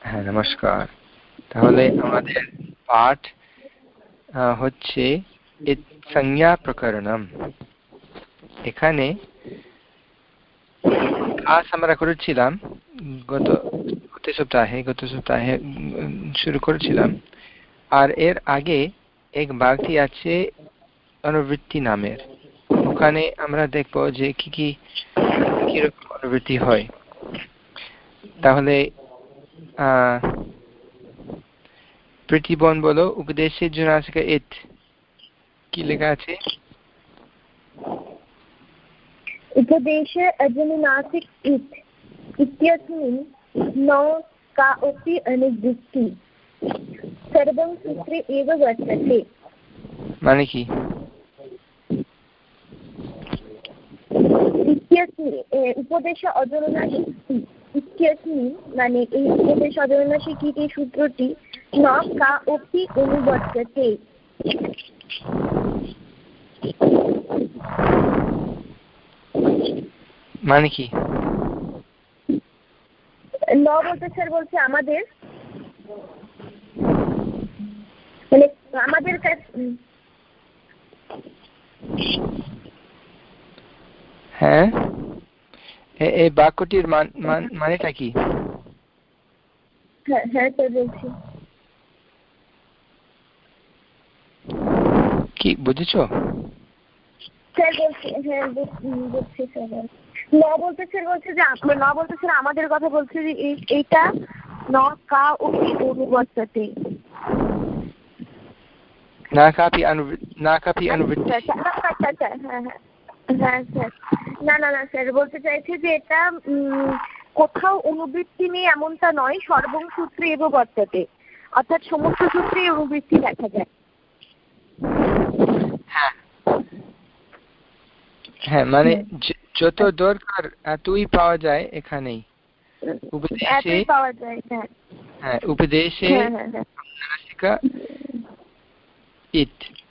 হ্যাঁ নমস্কার। তাহলে আমাদের পাঠ হচ্ছে সংজ্ঞা প্রকরণম। এখানে ক্লাস আমরা করেছিলাম গত গত সপ্তাহে গত সপ্তাহে শুরু করেছিলাম। আর এর আগে এক বাগটি আছে অনুবৃত্তি নামের। ওখানে আমরা দেখব যে কি কি, কীরকম অনুবৃত্তি হয়। তাহলে প্রীতিবন বলো উপদেশের জন্য আছে ইট কি লেখা আছে उपदेशे अजनुनासिक इत् इत्यस्मिन् न कापि अनुवृत्ति सर्वं सूत्रे एव वर्तते মানে কি উপদেশ অজননাশিক ইত্যস্মিন মানে এই অজননাশিক এই সূত্রটি ন কা অপি অনুবর্ততে? মানে কি? ন বলতে স্যার বলছে আমাদের মানে আমাদের কাছে হ্যাঁ? এই বাক্যটির মানেটা কি? হ্যাঁ হ্যাঁ কি বুঝেছ? হ্যাঁ আমাদের কথা বলছে এইটা ন কা অপি অনুবর্ততে। না কাপি না কাপি অনুবৃত্তি আচ্ছা আচ্ছা হ্যাঁ হ্যাঁ। হ্যাঁ স্যার। না না না স্যার বলতে চাইছে যে এটা কোথাও অনুবৃত্তি নেই এমনটা নয় সর্বং সূত্রে এব বর্ততে অর্থাৎ সমস্ত সূত্রে অনুবৃত্তি দেখা যায়। হ্যাঁ। হ্যাঁ মানে যত দরকার এতই পাওয়া যায় এখানেই। উপদেশে পাওয়া যায় হ্যাঁ। হ্যাঁ উপদেশে ইট। মানে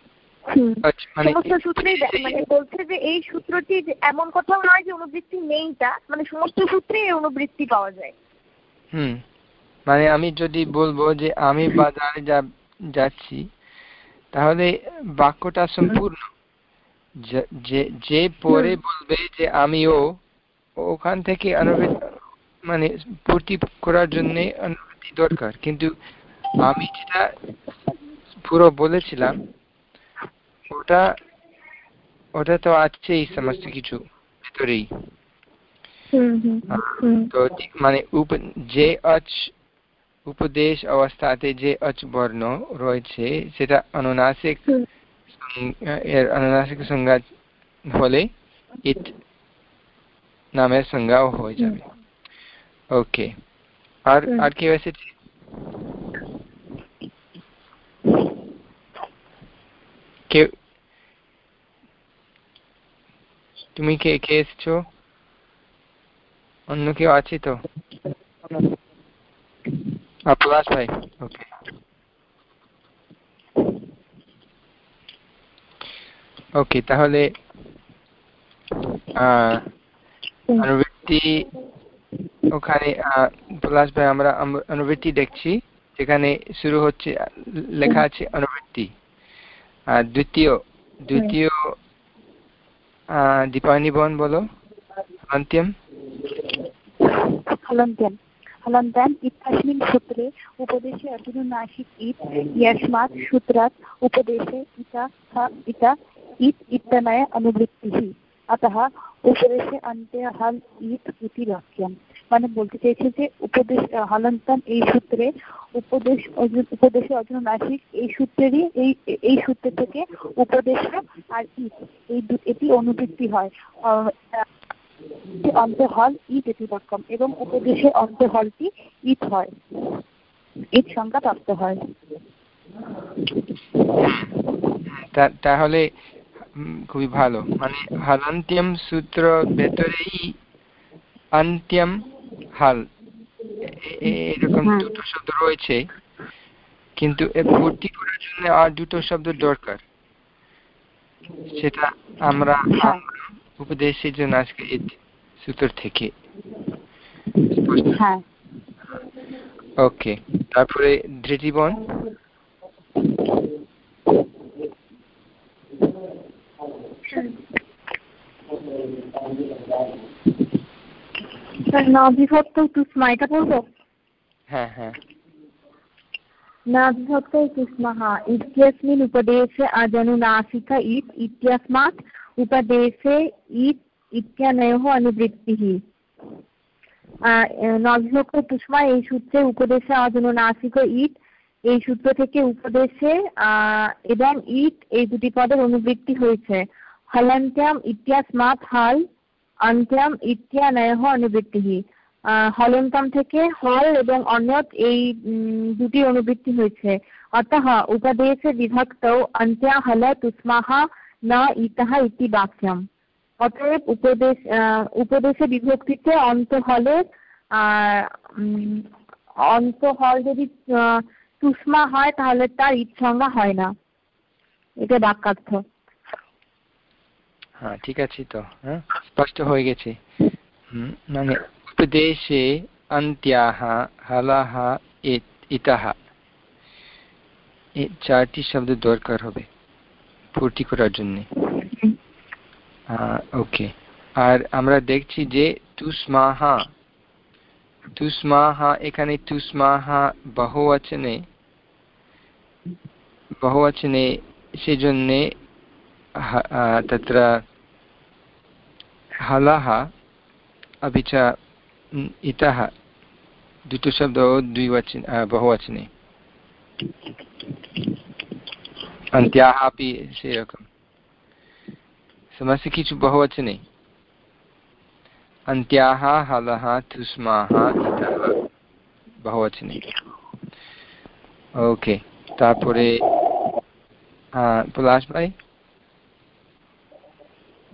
সমস্ত সূত্রেই মানে বলছে যে এই সূত্রটি এমন কোথাও নয় যে অনুবৃত্তি নেইটা মানে সমস্ত সূত্রে এই অনুবৃত্তি পাওয়া যায়। হুম। মানে আমি যদি বলব যে আমি বাজারে যাচ্ছি তাহলে বাক্যটা সম্পূর্ণ। যে যে পরে বলবে যে আমিও ওখান থেকে মানে পূর্তি করার জন্য অনুভূতি দরকার। কিন্তু আমি যেটা পুরো বলেছিলাম ওটা ওটা তো আছেই সমস্ত কিছু ভেতরেই। তো মানে যে আচ উপদেশ অবস্থাতে যে অচ বর্ণ রয়েছে সেটা অনুনাসিক এর অনুনাসিক সংজ্ঞা হলে ইট নামের সংজ্ঞাও হয়ে যাবে। ওকে। আর আর কি এসেছে? কেউ তুমি কে কে এসছো? অন্য কেউ আছে তো? পলাশ ভাই। ওকে ওকে তাহলে অনুবৃত্তি ওখানে পলাশ ভাই আমরা অনুবৃত্তি দেখছি যেখানে শুরু হচ্ছে লেখা আছে অনুবৃত্তি। द्वितीय द्वितीय दीपानी भवन बोलो अन्त्यम् हलन्त्यम् हलन्त्यम् इत्यस्मिन् सूत्रे उपदेशे अर्जुननाशिक् इत् यस्मात् सूत्रात् उपदेशे इता इत इत् इत्यनय अनुवृत्तिः अतः उपदेशे अन्ते हल् इत् इति वाक्यम् মানে বলতে চাইছে যে উপদেশ হলন্তন এই সূত্রে উপদেশ উপদেশে অজনাসিক এই সূত্রেরই এই এই সূত্র থেকে উপদেশ আর এই এটি অনুবৃত্তি হয়। অন্তে হল ইট এটি বাক্যম এবং উপদেশে অন্তে হলটি ইট হয়। ইট সংখ্যা প্রাপ্ত হয়। তাহলে খুবই ভালো। মানে হালান্ত্যম সূত্র ভেতরেই অন্ত্যম হাল এরকম দুটো শব্দ রয়েছে কিন্তু ভর্তি করার জন্য আর দুটো শব্দ দরকার। সেটা আমরা উপদেশের জন্য আজকে সূত্র থেকে। ওকে তারপরে ধৃতিবন। নবিভক্ত তুষ্মা এটা বলব? হ্যাঁ হ্যাঁ। নাভিভক্ত উপদেশে আজনুনাসিক ইত ইত্যস্মাৎ উপদেশে ইত ইত্যানয়োহ তুষ্মা এই সূত্রে উপদেশে আজনুনাসিক ইত এই সূত্র থেকে উপদেশে এবং ইট এই দুটি পদের অনুবৃত্তি হয়েছে। হলান্তিয়াম ইতিহাস মাত হাল অন্ত্যাম ইত্যানয় অনুবৃত্তি হলন্তম থেকে হল এবং অন্যত এই দুটি অনুবৃত্তি হয়েছে। অতः উপদেশে বিভক্ত অন্ত্যা হল তুষ্মাহ ন ইতः ইতি বাক্যম। অতএব উপদেশ উপদেশে বিভক্তিতে অন্ত হলে অন্ত হল যদি তুষ্মা হয় তাহলে তার ইৎসংজ্ঞা হয় না। এটা বাক্যার্থ। হ্যাঁ ঠিক আছে তো হ্যাঁ স্পষ্ট হয়ে গেছে মানে উপদেশে अन्त्याः হলাহ ইতাহ এই চারটি শব্দ দরকার হবে পূর্তি করার জন্য ওকে আর আমরা দেখছি যে তুসমাহা তুসমাহা এখানে তুসমাহা বহুবচনে बहुवचने সেজন্যে तत्र हलः अपि च इतः द्वितुशब्दौ द्विवचन बहुवचने। अन्त्याः अपि सेवकं समस्या किचु बहुवचने। अन्त्याः, हलः, तुष्माः, इतः बहुवचने। ओके तापुरे पलाश् भाई?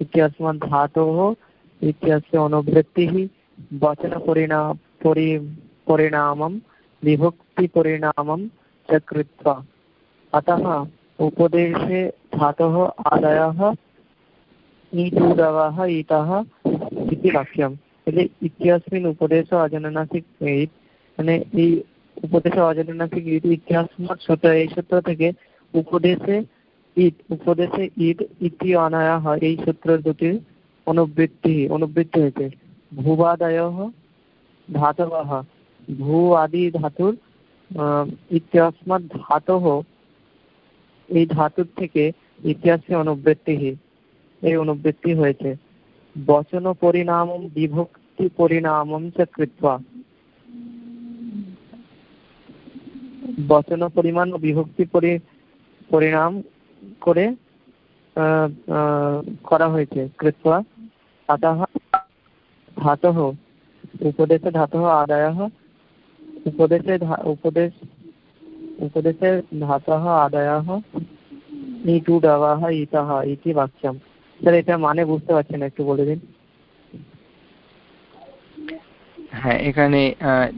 इत्यस्मात् धातोः इत्यस्य अनुवृत्तिः वचनपरिणा परि परिणामं विभक्तिपरिणामं च कृत्वा अतः उपदेशे धातोः आदयः ईटूडवः इतः इति वाक्यम् એટલે ઇતિહાસમિન ઉપદેશ অজননাসিক ইট মানে এই উপদেশে অজননাসিক ইট ইতিহাসমত সূত্র এই সূত্র থেকে উপদেশে ইট উপদেশে ইট ইতি অনায়া হয়। এই সূত্রের দুটি অনুবৃত্তি অনুবৃত্তি হয়েছে। ভূবাদয় ধাতব ভূ আদি ধাতুর ইতিহাসমত ধাতহ এই ধাতুর থেকে ইতিহাসে অনুবৃত্তি এই অনুবৃত্তি হয়েছে। বচন পরিণাম বিভক্তি পরিণাম কৃত্বা। বচন পরিমাণ বিভক্তি পরিণাম করে করা হয়েছে। কৃত্বা ধাতহ উপদেশে ধাতহ আদায়হ উপদেশে উপদেশ উপদেশে ধাতহ আদায়হ ইটু ডাবাহ ইতাহ ইতি বাক্যাম স্যার এটা মানে বুঝতে পারছেন একটু বলে দিন। হ্যাঁ এখানে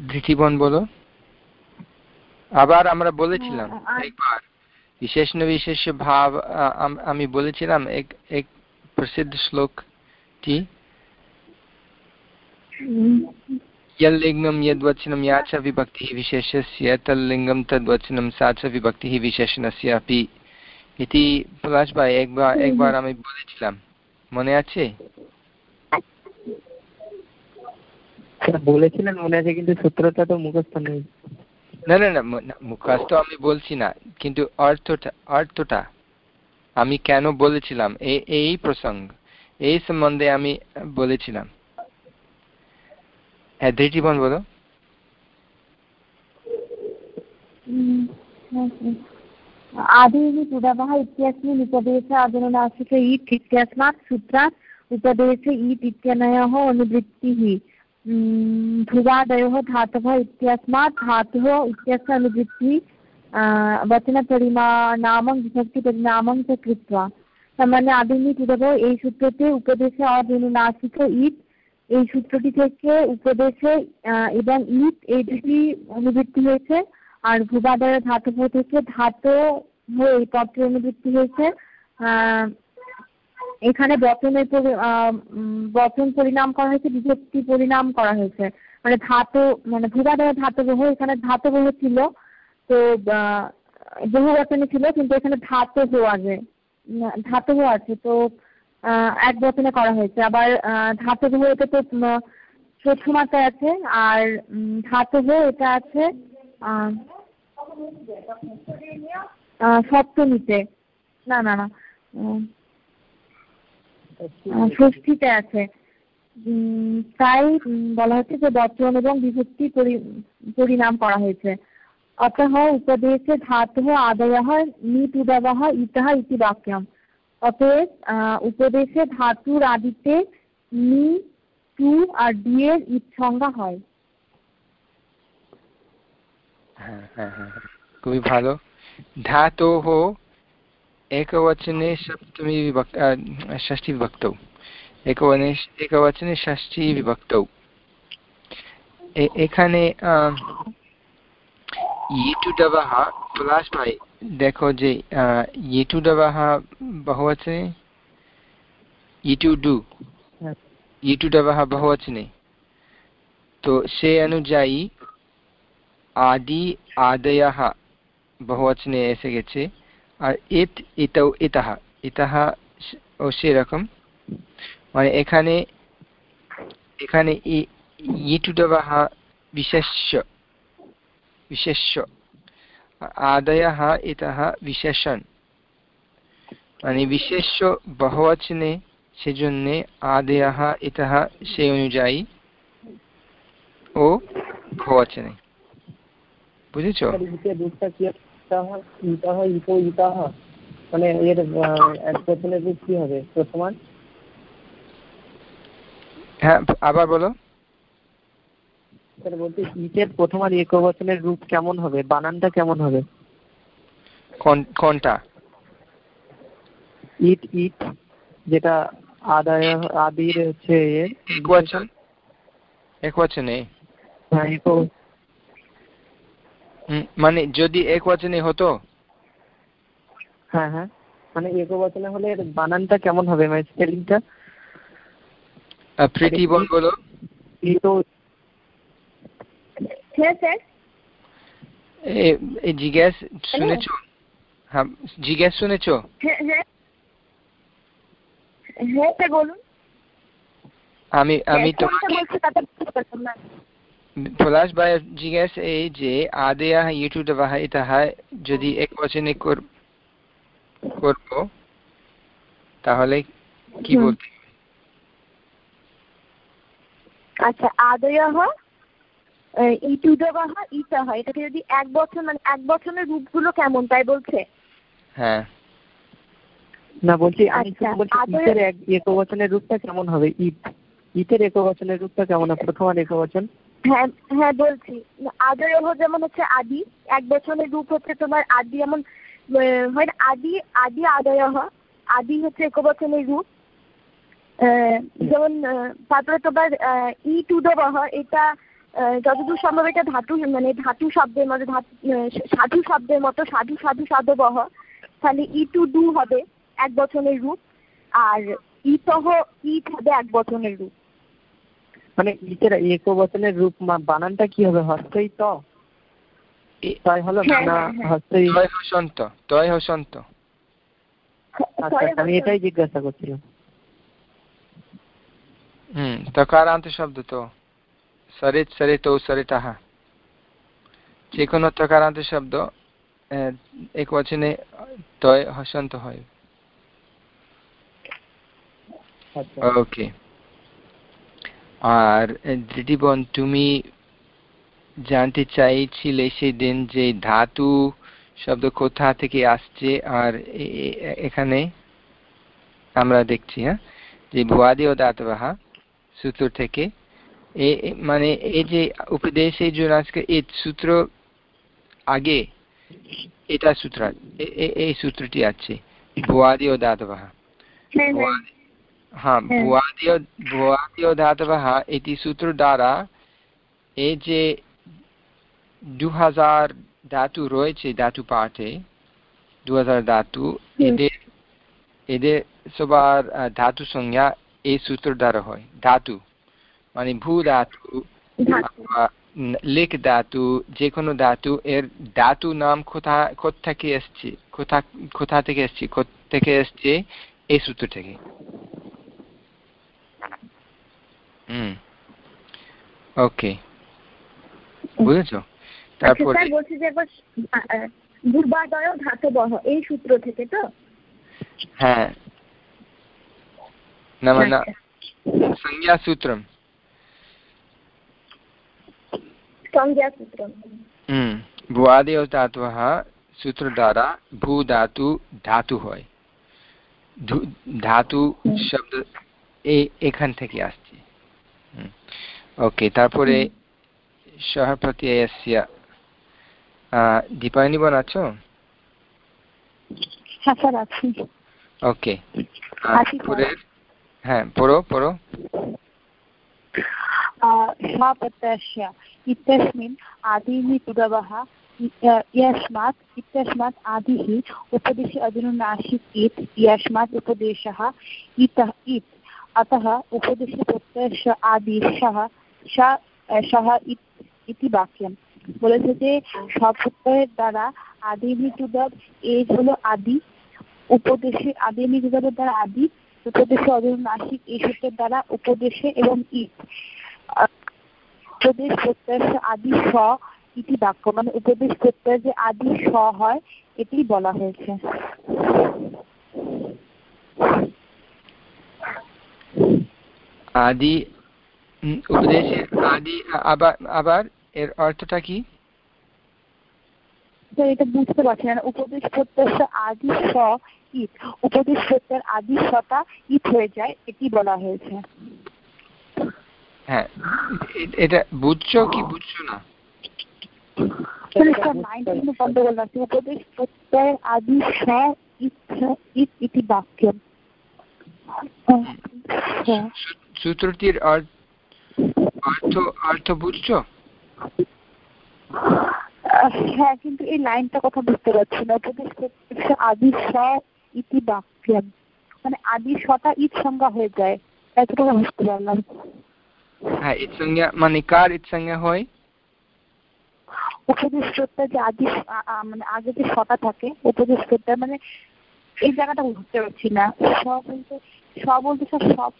ধৃতিবন বলো। আবার আমরা বলেছিলাম হ্যাঁ, একবার। বিশেষ বিশেষ ভাব আমি বলেছিলাম এক এক প্রসিদ্ধ শ্লোকটি यल्लिङ्गं यद्वचनं या च विभक्तिः विशेषस्य तल्लिङ्गं तद्वचनं सा च विभक्तिः विशेषणस्य अपि ইতি পলাশ ভাই একবার একবার আমি বলেছিলাম মনে আছে বলেছিলেন মনে আছে কিন্তু সূত্রটা তো মুখস্থ নেই না না না মুখস্থ আমি বলছি না কিন্তু অর্থটা অর্থটা আমি কেন বলেছিলাম এই এই প্রসঙ্গ এই সম্বন্ধে আমি বলেছিলাম হ্যাঁ ধৃতিবন বলো आदिः पुडवः इत्यस्मिन् उपदेशे अजनुनासिक ईट् इत्यस्मात् सूत्रात् उपदेशे ईट् इत्यनयोः अनुवृत्तिः ध्रुवादयोः धातवः इत्यस्मात् धातुः इत्यस्य अनुवृत्तिः वचनपरिमाणामं विभक्तिपरिणामं च कृत्वा সামান্য আদিনী পূর্ব এই সূত্রটি উপদেশে অদিনুনাসিক ইট এই সূত্রটি থেকে উপদেশে এবং ইট এই দুটি অনুবৃত্তি হয়েছে আর ভূবাদয় ধাতব থেকে ধাতু হয়ে এই পত্রের অনুবৃত্তি হয়েছে এখানে বচনের বচন পরিণাম করা হয়েছে, বিভক্তি পরিণাম করা হয়েছে। মানে ধাতু মানে ভূবাদয় ধাতবহ এখানে ধাতবহ ছিল। তো বহু বচনে ছিল, কিন্তু এখানে ধাতব আগে ধাতব আছে, তো এক বচনে করা হয়েছে। আবার ধাতব এটা তো প্রথমাতে আছে, আর ধাতব এটা আছে সপ্তমীতে। না না না ষষ্ঠীতে আছে। তাই বলা হচ্ছে যে বর্তমান এবং বিভক্তি পরিণাম করা হয়েছে। অতঃ উপদেশে ধাতু আদয়হ নিট উদবহ, ইতহা ইতি বাক্যম। অতএব উপদেশে ধাতুর আদিতে নি টু আর ডি এর সংজ্ঞা হয়। হ্যাঁ, হ্যাঁ, হ্যাঁ, খুবই ভালো। ধাতোহ एकवचने सप्तमी विभक् षष्ठी विभक्तौ एकवने एकवचने ষষ্ঠী বিভক্তौ এখানে ইটুডবः পলাশ ভাই দেখো যে ইটুডবः बहुवचने ইটুডু ইটুডবः बहुवचने তো সে অনুযায়ী আদি আদয়ः বহুবচনে এসে গেছে আর ইত ইতৌ ইতः সেরকম। মানে এখানে এখানে ইটুডবः বিশেষ্য বিশেষ্য। আদয়ः ইতः বিশেষণ। মানে বিশেষ্য বহুবচনে সেজন্যে আদয়ः ইতः সে অনুযায়ী ও বহুবচনে। বুঝেছ? মানে এর এক বচনের রূপ কি হবে? প্রথমান? হ্যাঁ আবার বলো। বলতে ইটের প্রথমার একবচনের রূপ কেমন হবে? বানানটা কেমন হবে? কোনটা? ইট ইট যেটা আদায় আদির হচ্ছে একবচন? একবচনে? হ্যাঁ মানে যদি এক একবচনে হতো? হ্যাঁ হ্যাঁ। মানে এক একবচনে হলে এর বানানটা কেমন হবে? মানে স্পেলিংটা প্রীতি বল বলো। তো হ্যাঁ স্যার। এই জিজ্ঞেস শুনেছো? হ্যাঁ জিজ্ঞেস শুনেছো? হ্যাঁ হ্যাঁ। হ্যাঁ স্যার বলুন। আমি আমি তোমাকে পলাশ ভাই জিজ্ঞেস এই যে আদেয়া ইউটিউব ইতাহা যদি এক বচনে করব তাহলে কি বলতে আচ্ছা আদয়হ ইটুদবাহ ইতাহা এটাকে যদি এক বছর মানে এক বছরের রূপগুলো কেমন তাই বলছে হ্যাঁ না বলছি আমি বলছি ইটের এক একবচনের রূপটা কেমন হবে ইট ইটের একবচনের রূপটা কেমন হবে প্রথম আর একবচন হ্যাঁ হ্যাঁ বলছি। আদয়হ যেমন হচ্ছে আদি, এক বছরের রূপ হচ্ছে তোমার আদি এমন হয় আদি আদি আদয়হ আদি হচ্ছে একবচনের রূপ। যেমন তারপরে তোমার ই টু দবহ এটা যতদূর সম্ভব এটা ধাতু মানে ধাতু শব্দের মতো সাধু শব্দের মতো, সাধু সাধু সাধবহ তাহলে ই টু ডু হবে, এক বচনের রূপ। আর ইতহ ইট হবে এক বচনের রূপ। মানে ইটের এক বচনের রূপ বানানটা কি হবে হস্তই ত। তাই হলো না? হস্তই তয় হসন্ত তয় হসন্ত আচ্ছা আমি এটাই জিজ্ঞাসা করছিলাম হুম তকারান্ত শব্দ তো। সরিত সরিত ও সরিতাহ। যে কোনো তকারান্ত শব্দ এক বচনে তয় হসন্ত হয়। ওকে। আর দিদিবন তুমি জানতে চাইছিলে সেদিন যে ধাতু শব্দ কোথা থেকে আসছে আর এখানে আমরা দেখছি হ্যাঁ? যে ভুয়াদি ও দাতবাহা সূত্র থেকে। এ মানে এই যে উপদেশে আজকে এই সূত্র আগে এটা সূত্র এই সূত্রটি আছে ভুয়াদি ও দাতবः ভুয়াদি ও দাতবः এটি সূত্র দ্বারা এই যে দু হাজার ধাতু রয়েছে ধাতু পাঠে দু হাজার ধাতু এদের এদের সবার ধাতু সংজ্ঞা এই সূত্র দ্বারা হয়। ধাতু মানে ভূ ধাতু লিখ ধাতু। যে কোনো ধাতু এর ধাতু নাম কোথা কোথা থেকে এসছে কোথা কোথা থেকে এসছে কোথা থেকে এসছে এই সূত্র থেকে। ওকে বুঝেছ? আচ্ছা, তারপর স্যার বলছি যে দুর্বাদয় ধাতবহ এই সূত্র থেকে তো? হ্যাঁ। না মানে আচ্ছা। সংজ্ঞা সূত্রম সংজ্ঞা সূত্র হুম ভুয়াদেয় ধাতু સૂત્ર દ્વારા ભૂ ધાતુ ધાતુ હોય ধাতু শব্দ এখান থেকে আসছে। ওকে তারপরে সহ প্রত্যয় দীপায়নী বোন আছো হ্যাঁ স্যার আছি ওকে হ্যাঁ পড়ো পড়ো स्वापतस्य इत्यस्मिन् आदिनि तुडवः यस्मात् इत्यस्मात् आदिः उपदेश अधुनुनाशित् इत् यस्मात् उपदेशः इतः इत् अतः উপদেশে আদি সাহা সা সাহা ইতি বাক্যম বলেছে যে সপ্তাহের দ্বারা আদি মৃত্যুদব এই হলো আদি, উপদেশে আদি মৃত্যুদবের দ্বারা আদি, উপদেশে অজর এই সূত্রের দ্বারা উপদেশে এবং উপদেশ প্রত্যয় আদি স ইতি বাক্য মানে উপদেশ প্রত্যয় যে আদি স হয় এটি বলা হয়েছে। আদি উপদেশের আদি আবার আবার এর অর্থটা কি? এটা বুঝতে পারছি না। উপদেশ প্রত্যয় আদি স ইট উপদেশ প্রত্যয়ের আদি সটা ইট হয়ে যায় এটি বলা হয়েছে। হ্যাঁ এটা বুঝছ কি বুঝছ না? উপদেশ প্রত্যয়ের আদি স ইট ইতি বাক্যম সূত্রটির অর্থ অর্থ বুঝছ? হ্যাঁ কিন্তু এই লাইনটা কথা বুঝতে পারছি না। আদি স ইতি বাক্যম মানে আদি সটা সংজ্ঞা হয়ে যায়। এতটুকু বুঝতে পারলাম। হ্যাঁ ইট সংজ্ঞা মানে কার ইট সংজ্ঞা হয়? যে আদি মানে আগে যে সটা থাকে উপদেশ প্রত্যয় মানে এই জায়গাটা বুঝতে পারছি না। সব বলতে সব বলতে সব সব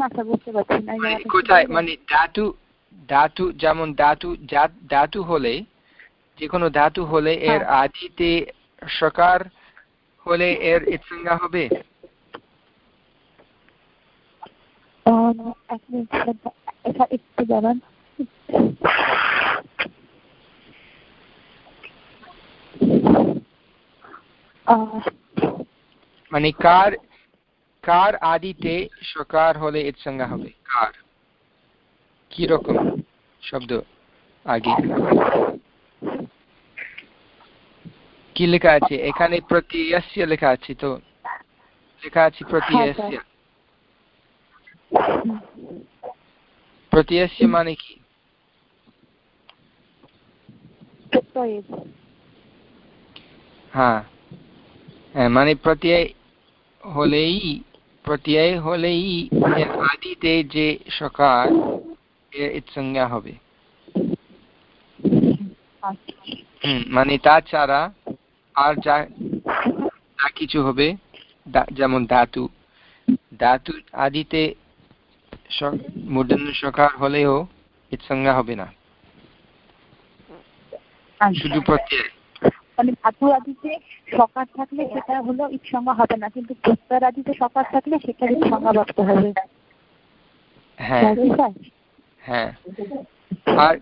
আচ্ছা বুঝতে পারছি না কোথায়? মানে ধাতু ধাতু যেমন ধাতু ধাতু হলে যে কোনো ধাতু হলে এর হ্যাঁ। আদিতে সকার হলে এর ইৎসংজ্ঞা হবে? একটু মানে কার কার আদিতে সকার হলে ইৎসংজ্ঞা হবে? কার? কি রকম শব্দ? আগে। কি লেখা আছে? এখানে প্রত্যয়স্য লেখা আছে তো? লেখা আছে প্রত্যয়স্য প্রত্যয়স্য মানে কি? হ্যাঁ মানে প্রত্যয় হলেই প্রত্যয় হলেই আদিতে যে সকার এর সংজ্ঞা হবে। মানে তাছাড়া আর যা কিছু হবে যেমন ধাতু। ধাতু আদিতে মূর্ধন্য সকার হলেও এর সংজ্ঞা হবে না। শুধু প্রত্যয়। মানে ধাতু আদিতে সকার থাকলে সেটা হলো ইৎসংজ্ঞা হবে না কিন্তু প্রত্যয় আদিতে সকার থাকলে সেটা ইৎসংজ্ঞা প্রাপ্ত হবে। হ্যাঁ। হ্যাঁ। আর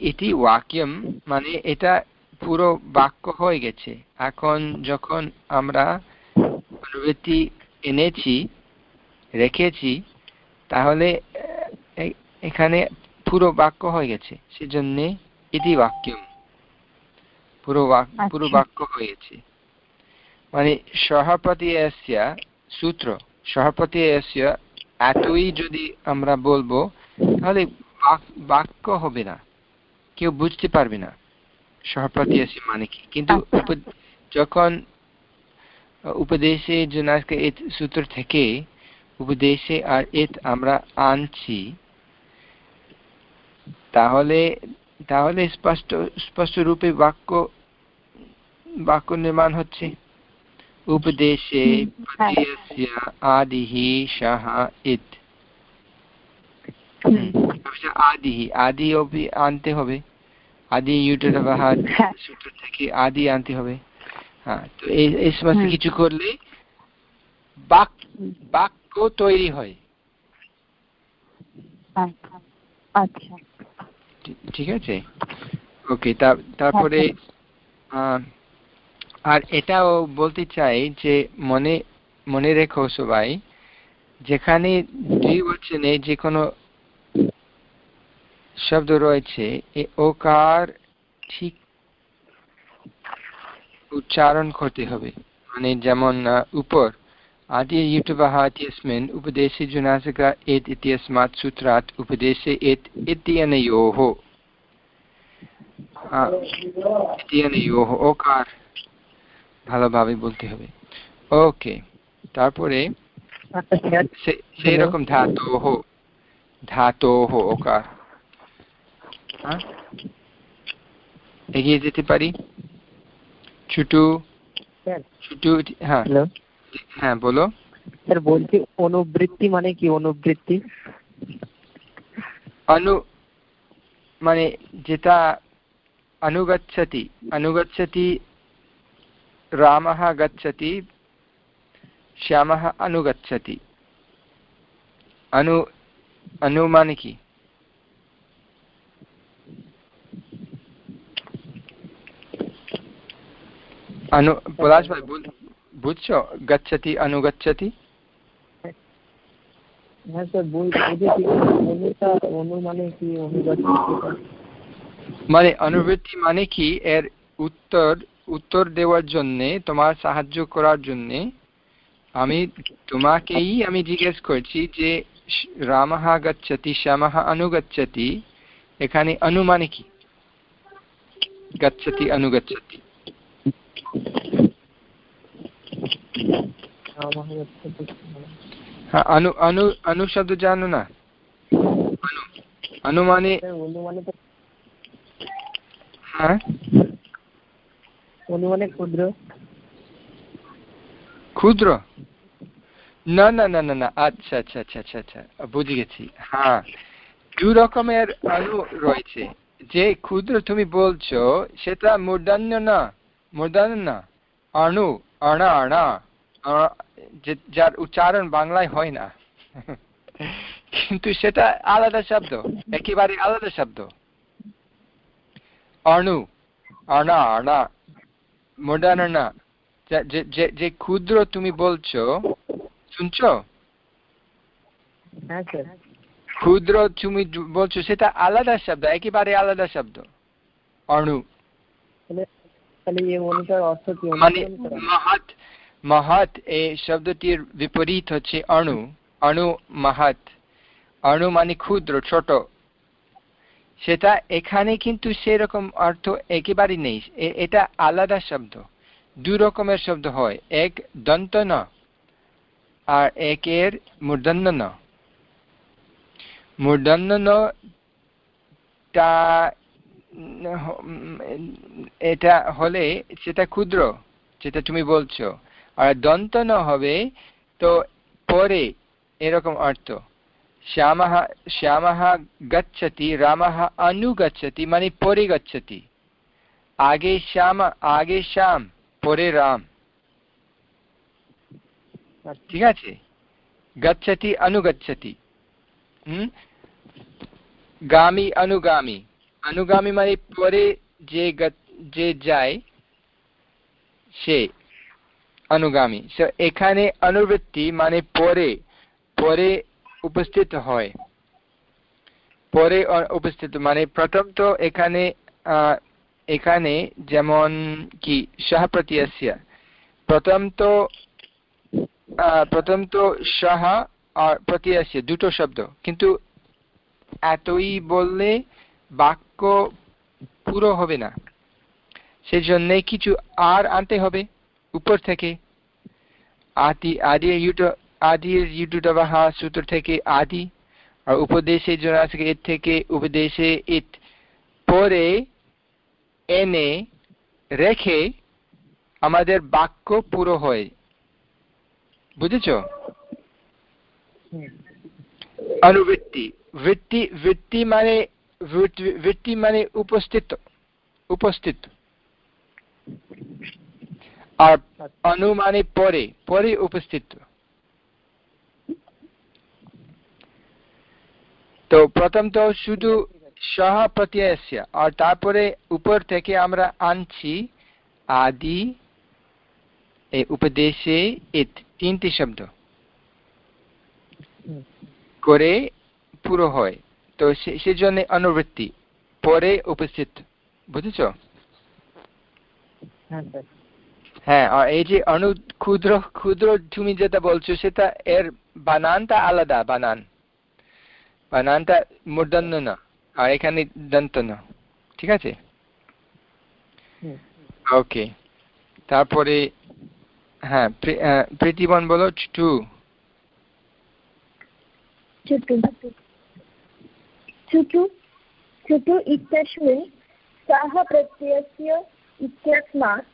এটি ওয়াক্যম মানে এটা পুরো বাক্য হয়ে গেছে। এখন যখন আমরা অনুভূতি এনেছি রেখেছি তাহলে এখানে পুরো বাক্য হয়ে গেছে। সেজন্য এটি বাক্যম। পুরো পুরো আচ্ছা। বাক্য হয়ে গেছে মানে সহপ্রত্যয়স্য সূত্র সহপ্রত্যয়স্য এতই যদি আমরা বলব তাহলে বাক্য হবে না কেউ বুঝতে পারবে না সহপ্রত্যয়স্য মানে কি কিন্তু আচ্ছা। যখন উপদেশে জনাকে সূত্র থেকে উপদেশে আর এত আমরা আনছি তাহলে তাহলে স্পষ্ট স্পষ্ট রূপে বাক্য বাক্য নির্মাণ হচ্ছে। উপদেশে হ্যাঁ। আদিহি সাহ ইত আদি আদি অবধি আনতে হবে। আদি ইউটার হ্যাঁ। সূত্র থেকে আদি আনতে হবে। হ্যাঁ তো এই সমস্ত কিছু করলে বাক্য তৈরি হয়। আচ্ছা, আচ্ছা। ঠিক আছে? ওকে তারপরে হ্যাঁ, আর এটাও বলতে চাই যে মনে মনে রেখো সবাই, যেখানে দ্বিবচনে যে কোনো শব্দ রয়েছে, এ ওকার ঠিক উচ্চারণ করতে হবে। মানে যেমন উপর আদি ইউটবাহ উপদেশে জুনাসকা এত ইত্যস্মাৎ সূত্রাত, উপদেশে এত ইত্যনয়োহ ওকার। ভালোভাবে বলতে হবে। ওকে তারপরে সেই রকম ধাতোহ ধাতোহ ওকার এগিয়ে যেতে পারি? ছুটু ছুটু হ্যাঁ। হ্যাঁ বলো। স্যার বলছি অনুবৃত্তি মানে কি অনুবৃত্তি? অনু মানে যেটা অনুগচ্ছতি অনুগচ্ছতি रामः गच्छति श्यामः अनुगच्छति। अनु अनुमानिकी अनु पलाश भाई बोल बुझो गच्छति अनुगच्छति। माने अनुवृत्ति माने की एर उत्तर উত্তর দেওয়ার জন্য তোমার সাহায্য করার জন্য আমি তোমাকেই আমি জিজ্ঞেস করছি যে রামহা গচ্ছতি শ্যামহা অনুগচ্ছতি এখানে অনু মানে কি? গচ্ছতি অনুগচ্ছতি। হ্যাঁ অনু অনু অনু জানো না? হ্যাঁ? অনুমানে ক্ষুদ্র। ক্ষুদ্র? না না না না না আচ্ছা আচ্ছা আচ্ছা আচ্ছা আচ্ছা বুঝে গেছি হ্যাঁ দু রকমের অণু রয়েছে। যে ক্ষুদ্র তুমি বলছো, সেটা মূর্ধান্য না মূর্ধান্য না অণু অণা অণা যার উচ্চারণ বাংলায় হয় না। কিন্তু সেটা আলাদা শব্দ, একেবারে আলাদা শব্দ। অণু অনা মোডানা যে ক্ষুদ্র তুমি বলছো শুনছ? হ্যাঁ, ক্ষুদ্র তুমি বলছো সেটা আলাদা শব্দ একেবারে আলাদা শব্দ। অণু। মানে মহৎ মহৎ এই শব্দটির বিপরীত হচ্ছে অণু। অণু মহৎ। অণু মানে ক্ষুদ্র ছোট। সেটা এখানে কিন্তু সেরকম অর্থ একেবারেই নেই। এটা আলাদা শব্দ। দু রকমের শব্দ হয়। এক দন্ত ন, আর একের মূর্ধন্য ন। মূর্ধন্য এটা হলে সেটা ক্ষুদ্র, যেটা তুমি বলছো। আর দন্ত ন হবে তো পরে এরকম অর্থ। श्यामः श्यामः गच्छति रामः अनुगच्छति মানে পরে গচ্ছতি আগে শ্যাম আগে শ্যাম পরে রাম ঠিক আছে গচ্ছতি অনুগচ্ছতি হুম গামী অনুগামী অনুগামী মানে পরে যে যে যায় সে অনুগামী এখানে অনুবৃত্তি মানে পরে পরে উপস্থিত হয়। পরে উপস্থিত মানে প্রথম তো এখানে এখানে যেমন কি সহ প্রত্যয়স্য প্রথম তো প্রথম তো সহ আর প্রত্যয়স্য দুটো শব্দ। কিন্তু এতই বললে বাক্য পুরো হবে না। সেই কিছু আর আনতে হবে, উপর থেকে। আতি, আদি আদি আদি ইউটুডাবাহা সূত্র থেকে আদি আর উপদেশে জন্য এর থেকে উপদেশে ইট পরে এনে রেখে আমাদের বাক্য পুরো হয়। বুঝেছ? অনুবৃত্তি। বৃত্তি বৃত্তি মানে বৃত্তি মানে উপস্থিত উপস্থিত। আর অনু মানে পরে পরে উপস্থিত। তো প্রথম তো শুধু সহ প্রত্যয়স্য আর তারপরে উপর থেকে আমরা আনছি আদি উপদেশে ইত তিনটি শব্দ। করে পুরো হয়। তো সেজন্য অনুবৃত্তি। পরে উপস্থিত। বুঝেছ? হ্যাঁ আর এই যে অনু ক্ষুদ্র ক্ষুদ্র তুমি যেটা বলছো সেটা এর বানানটা আলাদা বানান। নানটা মূর্ধন্য না আর এখানে দন্ত না ঠিক আছে ওকে তারপরে হ্যাঁ প্রীতিবন বলো টু ছোটু ছোটু ইত্যস্মিন সহ প্রত্যয়স্য ইত্যস্মাৎ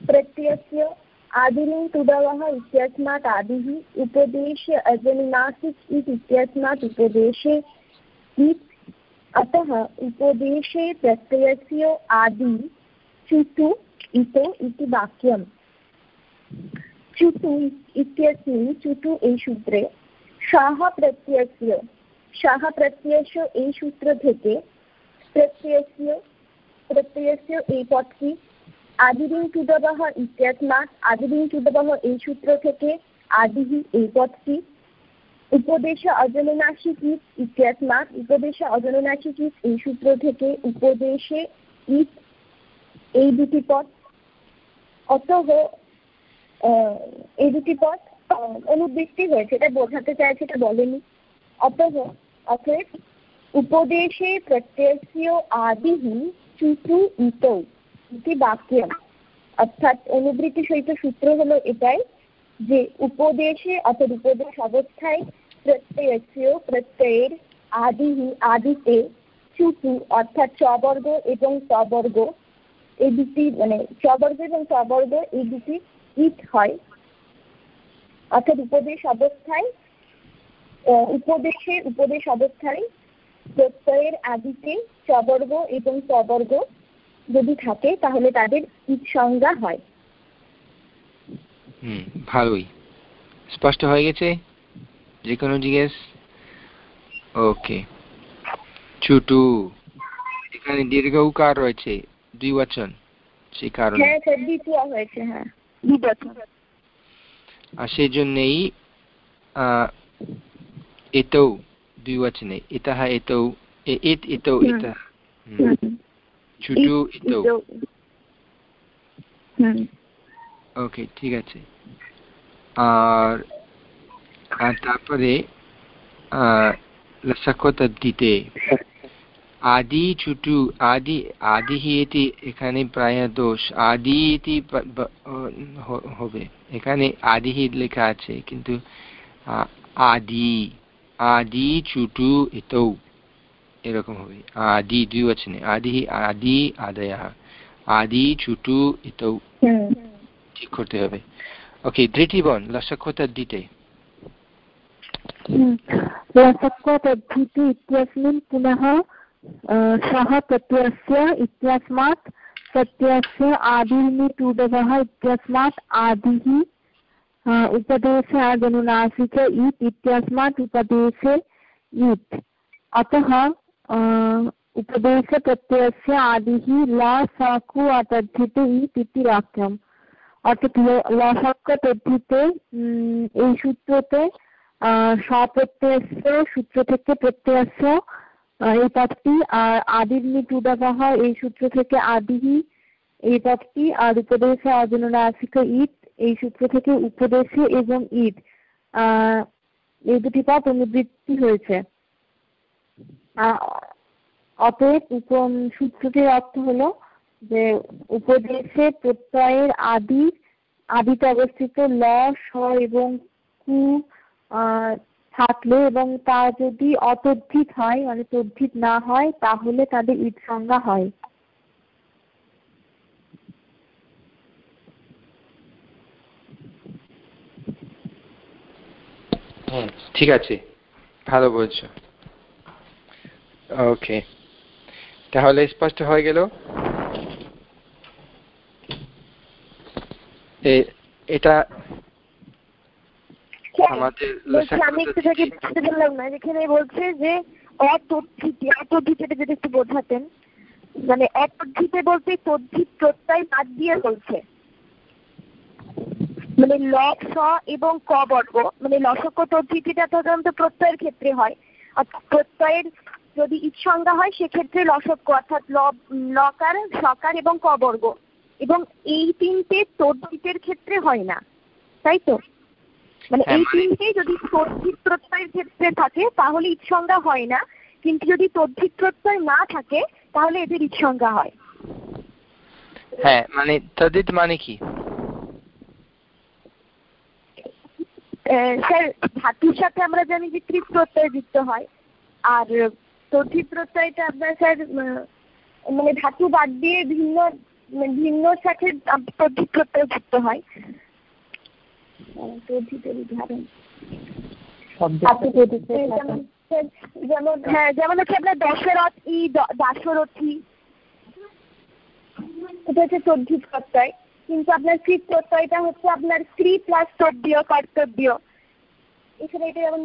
প্রত্যয়স্য आदिने तुडवः इत्यस्मात् आदिः उपदेश्य अजनिनासिक् इति इत्यस्मात् उपदेशे अतः उपदेशे प्रत्ययस्य आदि चुतु इतो इति वाक्यम्। चुतु इत्यस्मिन् चुतु ए सूत्रे शाह प्रत्ययस्य शाह प्रत्ययस्य ए सूत्रभेदे प्रत्ययस्य प्रत्ययस्य ए पट्की আদিদিন টুডবহ ইত্যাসমাত আদিদিন টুডবহ এই সূত্র থেকে আদিহি এই পদটি উপদেশ অজননাশিক ইত্যাসমাত উপদেশ অজননাশী অজননাশিক এই সূত্র থেকে উপদেশে ইত এই দুটি পথ। অতহ এই দুটি পথ অনুবৃত্তি হয়েছে এটা বোঝাতে চাইছে এটা বলেনি। অতহ অতএব, উপদেশে প্রত্যয়স্য আদিহ চুটু ইতৌ। ইতি বাক্যম অর্থাৎ অনুবৃত্তি সহিত সূত্র হলো এটাই যে উপদেশে অর্থাৎ উপদেশ অবস্থায় প্রত্যয়স্য প্রত্যয়ের আদি আদিতে চুটু অর্থাৎ চবর্গ এবং তবর্গ এই দুটি মানে চবর্গ এবং চবর্গ এই দুটি ইট হয়। অর্থাৎ উপদেশ অবস্থায় উপদেশে উপদেশ অবস্থায় প্রত্যয়ের আদিতে চবর্গ এবং তবর্গ যদি থাকে তাহলে তাদের ইট সংজ্ঞা হয়। হুম ভালোই। স্পষ্ট হয়ে গেছে? যে কোনো জিজ্ঞেস? ওকে। ছুটু এখানে দীর্ঘ উকার রয়েছে? দুই বচন সেই কারণে। হ্যাঁ স্যার দ্বিতীয় হয়েছে হ্যাঁ। দ্বিবচন আর সেই জন্যেই এতৌ দুই বচনে ইতः এতৌ ইত ইতৌ ইতः ছুটু ইতৌ ওকে ঠিক আছে। আর আর তারপরে লসকতাদ্দিতে আদি ছুটু আদি আদিः ইতি এখানে প্রায় দোষ। আদি ইতি হবে। এখানে আদিহি লেখা আছে কিন্তু আদি আদি ছুটু ইতৌ এরকম হবে আদি দুই বচনে আদি আদি আদয় আদি ছুটু ইতৌ ঠিক করতে হবে ওকে ধৃতিবন লসকতাদ্দিতে लसक्वतद्धिति इत्यस्मिन् पुनः सः प्रत्ययस्य इत्यस्मात् प्रत्ययस्य आदिर्निटूडवः इत्यस्मात् आदिः उपदेशे आगनुनासिक इत् इत्यस्मात् उपदेशे इत् अतः उपदेशप्रत्ययस्य आदिः ल सकु अतद्धिते इत् इति वाक्यम् অর্থাৎ লসক্ক তদ্ধিতে এই সূত্রতে স্বপ্রত্যয়স্য সূত্র থেকে প্রত্যয়স্য এই পদটি আর আদির টু দেওয়া হয় এই সূত্র থেকে আদিহি এই পদটি আর উপদেশে অজনরাশিক ইট এই সূত্র থেকে উপদেশে এবং ইট এই দুটি পদ অনুবৃত্তি হয়েছে অতএব সূত্রটির অর্থ হলো যে উপদেশে প্রত্যয়ের আদি, আদিতে অবস্থিত ল, স এবং কু থাকলে এবং তা যদি অতদ্ধিত হয় মানে তদ্ধিত না হয়, তাহলে তাদের ঈদ সংজ্ঞা হয়। ঠিক আছে। ভালো বলছো। ওকে তাহলে স্পষ্ট হয়ে গেল? এটা আমাদের আমি একটু থেকে বুঝতে পারলাম না যেখানে বলছে যে অতদ্ধিতে অতদ্ধিতে যদি একটু বোঝাতেন মানে অতদ্ধিতে বলতে তদ্ধিত প্রত্যয় বাদ দিয়ে বলছে। মানে ল স এবং ক বর্গ মানে লসক তদ্ধিতিটা সাধারণত প্রত্যয়ের ক্ষেত্রে হয়। অর্থাৎ প্রত্যয়ের যদি ইৎসংজ্ঞা হয় সেক্ষেত্রে লসক অর্থাৎ লকার সকার এবং কবর্গ। এবং এই তিনটে তদ্ধিতের ক্ষেত্রে হয় না। তাই তো? মানে হ্যাঁ, এই মানে তিনটে যদি তদ্ধিত প্রত্যয়ের ক্ষেত্রে থাকে তাহলে ইৎসংজ্ঞা হয় না। কিন্তু যদি তদ্ধিত প্রত্যয় না থাকে তাহলে এদের ইৎসংজ্ঞা হয়। হ্যাঁ মানে তদ্ধিত মানে কি? স্যার ধাতুর সাথে আমরা জানি যে কৃত প্রত্যয় যুক্ত হয়। আর তদ্ধিত প্রত্যয়টা আপনার স্যার মানে ধাতু বাদ দিয়ে ভিন্ন ভিন্ন সাথে তদ্ধিত প্রত্যয় যুক্ত হয়। উদাহরণ। যেমন হ্যাঁ যেমন হচ্ছে আপনার দশরথ ই দাসরথী এটা হচ্ছে তদ্ধিত প্রত্যয় কিন্তু আপনার কৃত প্রত্যয়টা হচ্ছে আপনার স্ত্রী প্লাস তব্য কর্তব্য। এখানে এটা যেমন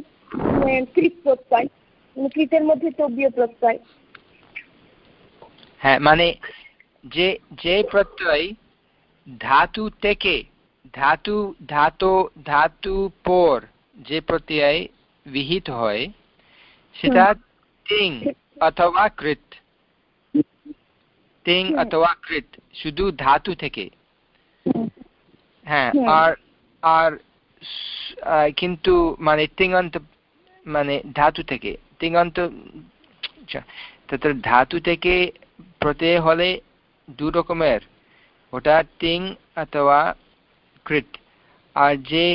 কৃত প্রত্যয় মানে কৃতের মধ্যে তব্য প্রত্যয়। হ্যাঁ মানে যে যে প্রত্যয় ধাতু থেকে ধাতু ধাতু ধাতু পর যে প্রত্যয় বিহিত হয় সেটা তিং অথবা কৃত। তিং অথবা কৃত শুধু ধাতু থেকে। হ্যাঁ আর আর কিন্তু মানে তিঙন্ত মানে ধাতু থেকে। তিঙন্ত আচ্ছা, ধাতু থেকে প্রত্যয় হলে দু রকমের ওটা তিং অথবা কৃত। আর যে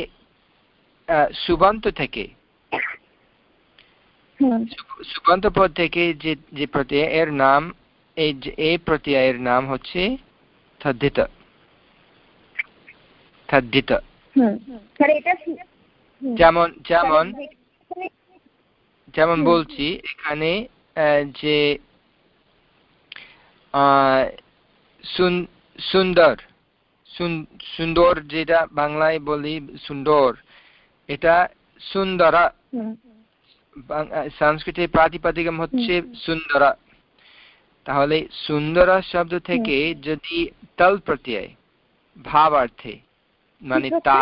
সুবন্ত থেকে সুবন্ত পদ থেকে যে যে প্রত্যয় এর নাম এই এই প্রত্যয়ের নাম হচ্ছে থদ্ধিত। থদ্ধিত। যেমন যেমন যেমন বলছি এখানে যে সুন্দর সুন্দর যেটা বাংলায় বলি সুন্দর এটা সুন্দরা সংস্কৃতে প্রাতিপাদিকম হচ্ছে সুন্দরা। তাহলে সুন্দরা শব্দ থেকে যদি তল প্রত্যয় ভাবার্থে মানে তা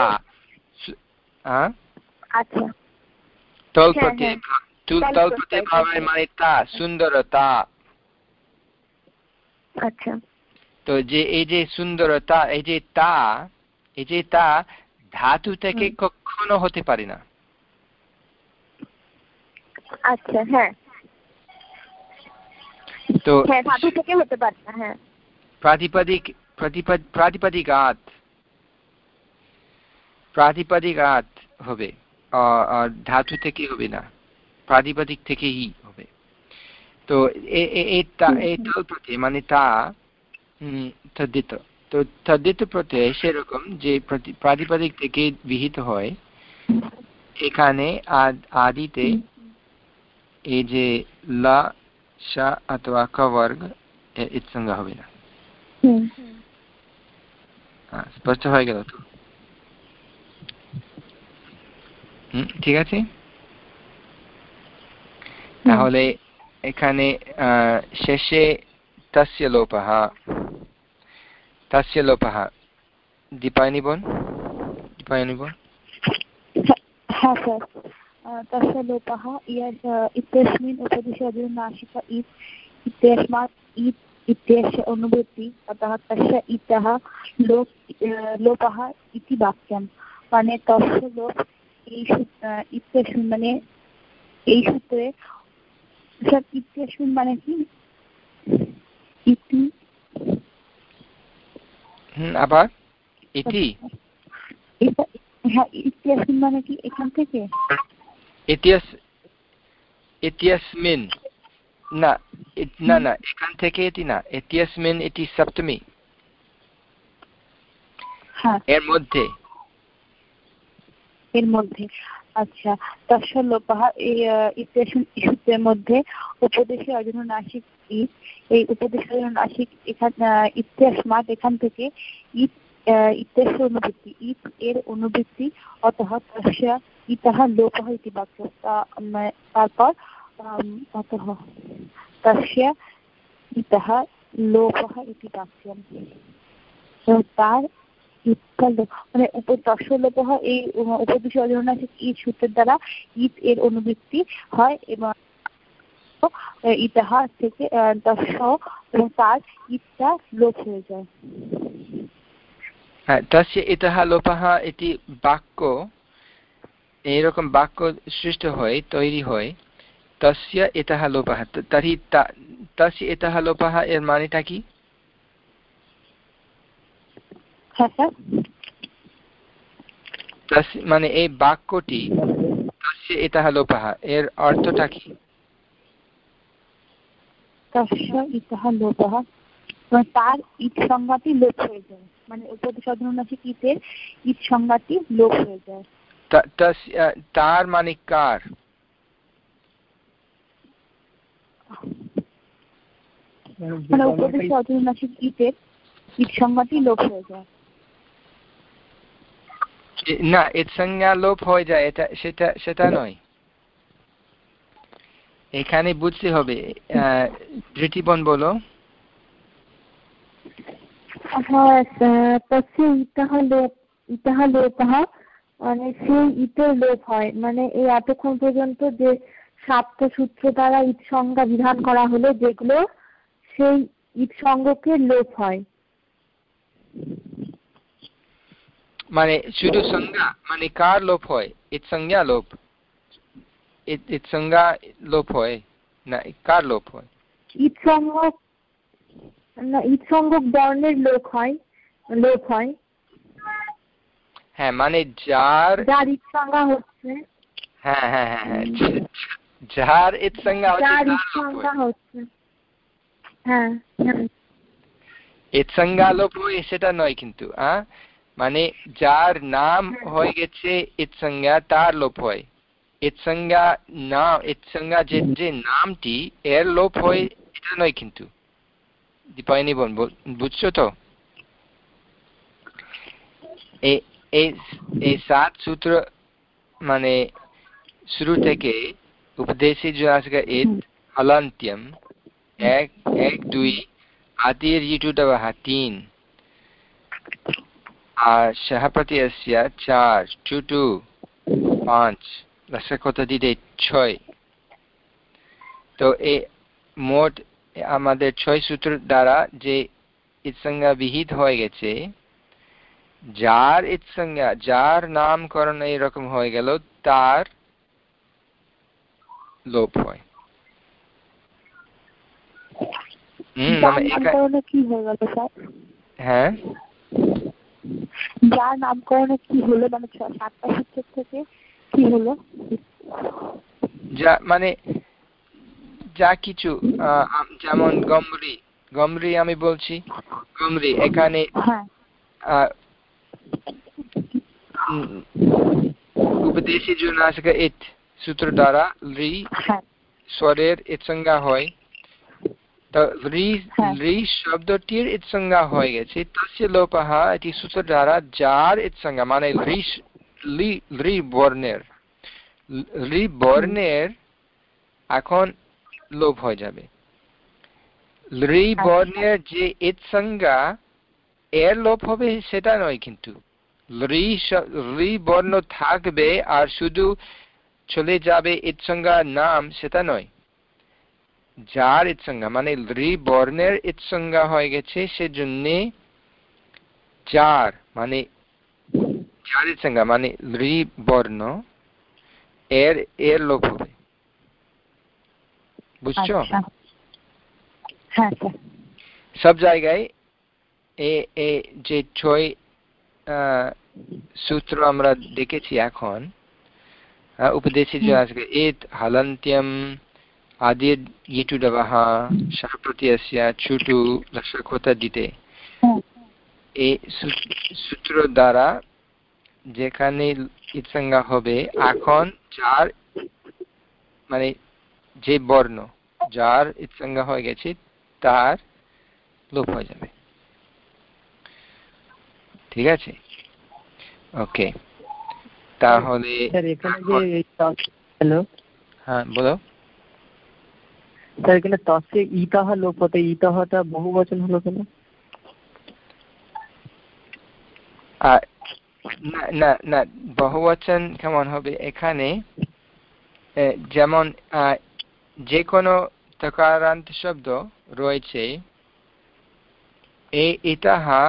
তল প্রত্যয় তল প্রত্যয় ভাবের মানে তা সুন্দরতা আচ্ছা তো যে এই যে সুন্দরতা এই যে তা এই যে তা ধাতু থেকে কখনো হতে পারে না আচ্ছা হ্যাঁ। তো হ্যাঁ ধাতু থেকে হতে পারে না হ্যাঁ প্রাতিপাদিক প্রাতিপাদিকাত প্রাতিপাদিকাত হবে আর ধাতু থেকে হবে না প্রাতিপাদিক থেকেই হবে। তো প্রত্যয় মানে তা তো প্রত্যয় সেরকম যে প্রাতিপাদিক থেকে বিহিত হয় এখানে আদিতে এই যে লা শা অথবা কবর্গ ইৎসঙ্গ হবে না। স্পষ্ট হয়ে গেল তো? ঠিক আছে? তাহলে এখানে শেষে তস্য লোপः তস্য লোপः দীপায়নি বোন দীপায়নি বোন হ্যাঁ স্যার तस्य लोपः इत्यस्मिन् उपदिशे अधुनाशिक इत् इत्यस्मात् इत् इत्यस्य অনুবৃত্তি अतः तस्य इतः लोप লোপः इति वाक्यं মানে তস্য লোপ এই ইত্যস্মিন মানে এই সূত্রে ইত্যস্মিন মানে কি ইতি আবার? ইতি হ্যাঁ ইতিয়াসমিন মানে কি এখান থেকে? ইতিয়াসমিন না না না এখান থেকে এটি না ইতিয়াসমিন এটি সপ্তমী হ্যাঁ। এর মধ্যে। এর মধ্যে। আচ্ছা মধ্যে উপদেশে অজন্য নাসিক এই উপদেশে অজন্য নাসিক এখান এখান থেকে ইত্যस्य অনুবৃত্তি, ইত এর অনুবৃত্তি অতः তস্য ইতः লোপः ইতি বাক্য তারপর অতः তস্য ইতः লোপः ইতি বাক্যম। তার মানে এই উপদেশ অজনা ঈদ সূত্রের দ্বারা ঈদ এর অনুবৃত্তি হয় এবং ইতিহাস থেকে এবং তার ঈদটা লোপ হয়ে যায়। হ্যাঁ, এটি বাক্য, এইরকম বাক্য সৃষ্ট হয়, তৈরি হয়। তস্য ইতহ লোপাহ। তরি তস্য ইতহ লোপাহা এর মানেটা কি? মানে এই বাক্যটি তস্য ইতः লোপः এর অর্থটা কি? তস্য ইতः লোপः তার ইট সংজ্ঞাটি লোপ হয়ে যায়। মানে উপদেশাধনাসিক ইটের ইট সংজ্ঞাটি লোপ হয়ে যায়। তার মানে কার? মানে উপদেশে অধনাসিক ইটের ইট সংজ্ঞাটি লোপ হয়ে যায়। না এর সংজ্ঞা লোপ হয়ে যায় এটা সেটা সেটা নয়। এখানে বুঝতে হবে ধৃতিবন বলো। ইতः লোপः মানে সেই ইটের লোপ হয়। মানে এই এতক্ষণ পর্যন্ত যে সাতটা সূত্র দ্বারা ইট সংজ্ঞা বিধান করা হলো যেগুলো সেই ইট সঙ্গকে লোপ হয়। মানে শুধু সংজ্ঞা মানে কার লোপ হয়? ইট সংজ্ঞা লোপ। ইট সংজ্ঞা লোপ হয়। না কার লোপ হয়? সঙ্গ না ইৎসঙ্গক বর্ণের লোক হয় লোপ হয়। হ্যাঁ মানে যার যার ইৎসংজ্ঞা হচ্ছে। হ্যাঁ হ্যাঁ হ্যাঁ হ্যাঁ যার ইৎসংজ্ঞা হচ্ছে যার ইৎসংজ্ঞা হচ্ছে। হ্যাঁ ইৎসংজ্ঞা লোপ হয় সেটা নয় কিন্তু আহ মানে যার নাম হয়ে গেছে ইৎসংজ্ঞা তার লোপ হয়। ইৎসংজ্ঞা নাম ইৎসংজ্ঞা যে যে নামটি, এর লোপ হয়, এটা নয় কিন্তু। দীপায়নি বোন বুঝছ তো? এই সাত সূত্র মানে শুরু থেকে উপদেশী জনাসিকা ইদ হলান্ত্যম এক এক, দুই, আদির ইটুডবহ তিন। চার টু পাঁচ রসকতা দিদে? ছয়। তো এই মোট আমাদের ছয় সূত্র দ্বারা যে ইৎসংজ্ঞা বিহিত হয়ে গেছে যার ইৎসংজ্ঞা যার নামকরণ এইরকম হয়ে গেল তার লোপ হয়। স্যার? হ্যাঁ? যার নামকরণে কি হলো মানে সাতটা সূত্র থেকে কি হলো? যা মানে যা কিছু যেমন গমরি গমরি আমি বলছি গমরি এখানে উপদেশী জুনাসিকা ইট সূত্র দ্বারা লি স্বরের ইৎসংজ্ঞা হয়। রি শব্দটির ইৎসংজ্ঞা হয়ে গেছে তস্য লোপः এটি সূত্র দ্বারা যার ইৎসংজ্ঞা মানে রি বর্ণের রি বর্ণের এখন লোপ হয়ে যাবে রি বর্ণের যে ইত সংজ্ঞা এর লোপ হবে সেটা নয় কিন্তু রি বর্ণ থাকবে আর শুধু চলে যাবে ইৎসংজ্ঞা নাম সেটা নয় যার ইৎসংজ্ঞা মানে রি বর্ণের ইৎসংজ্ঞা হয়ে গেছে সেজন্যে যার মানে যার ইৎসংজ্ঞা মানে রি বর্ণ এর এর লোপ হবে বুঝছ আচ্ছা। হ্যাঁ সব জায়গায় এ এ যে ছয় আহ, সূত্র আমরা দেখেছি এখন উপদেশে যে। আজকে এত হলন্ত্যম ইটুডবহ সরপ্রত্যয়স্য ছুটু লক্ষকতা দিতে। হ্যাঁ এই সূত্র দ্বারা যেখানে ইৎসংজ্ঞা হবে এখন যার মানে যে বর্ণ যার ইৎসংজ্ঞা হয়ে গেছে তার লোপ হয়ে যাবে। ঠিক আছে? ওকে। তাহলে হ্যাঁ বলো। স্যার এখানে ইতাহা লোপ হতে, ইতাহাটা বহু বচন হলো কেন? না না কেমন হবে? এখানে যেমন যে কোনো তকারান্ত শব্দ রয়েছে এই ইতাহা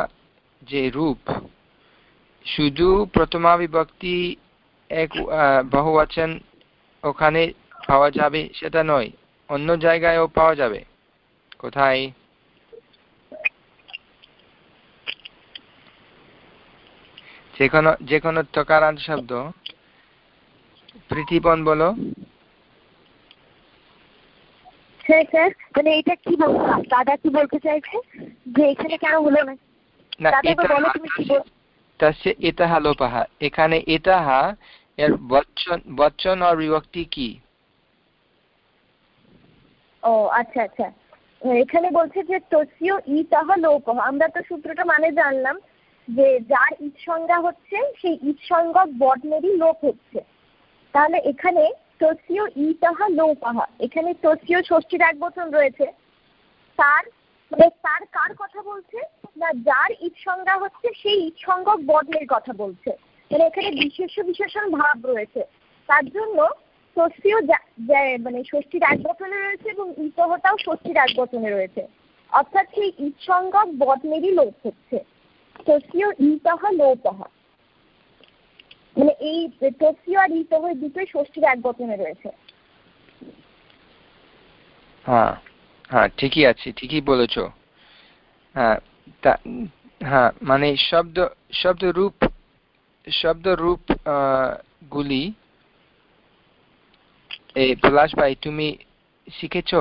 যে রূপ, শুধু প্রথমা বিভক্তি এক বহুবচন ওখানে পাওয়া যাবে সেটা নয়। অন্য জায়গায়ও পাওয়া যাবে। কোথায়? যে কোনো যে কোনো তকারান্ত শব্দ। প্রীতিপন বলো। হ্যাঁ স্যার। মানে এটা কি বলছো দাদা কি বলতে চাইছে? যে এখানে কেন হলো না? তস্য এখানে এর বচ্চন বচ্চন আর বিভক্তি কি? ও আচ্ছা আচ্ছা। এখানে বলছে যে তস্য ইতহ লোপহ আমরা তো সূত্রটা মানে জানলাম যে যার ঈদ সংজ্ঞা হচ্ছে, সেই ঈদ সংজ্ঞক বর্ণেরই লোপ হচ্ছে। তাহলে এখানে তস্য তাহা লোপহ এখানে তস্য ষষ্ঠীর এক বচন রয়েছে। তার মানে তার কার কথা বলছে? না, যার ঈদ সংজ্ঞা হচ্ছে, সেই ঈদ সংজ্ঞক বর্ণের কথা বলছে। মানে এখানে বিশেষ বিশেষণ ভাব রয়েছে। তার জন্য ষষ্ঠীও মানে ষষ্ঠীর এক বচনে রয়েছে এবং ইতহটাও ষষ্ঠীর এক বচনে রয়েছে। অর্থাৎ সেই ঈদ সংজ্ঞক বর্ণেরই লোপ হচ্ছে। তস্য ইতহ লোপহ। মানে এই তস্য আর ইতহ দুটোই ষষ্ঠীর এক বচনে রয়েছে। হ্যাঁ হ্যাঁ ঠিকই আছে, ঠিকই বলেছ। হ্যাঁ হ্যাঁ মানে শব্দ শব্দ রূপ শব্দ রূপ গুলি এই পলাশ ভাই তুমি শিখেছ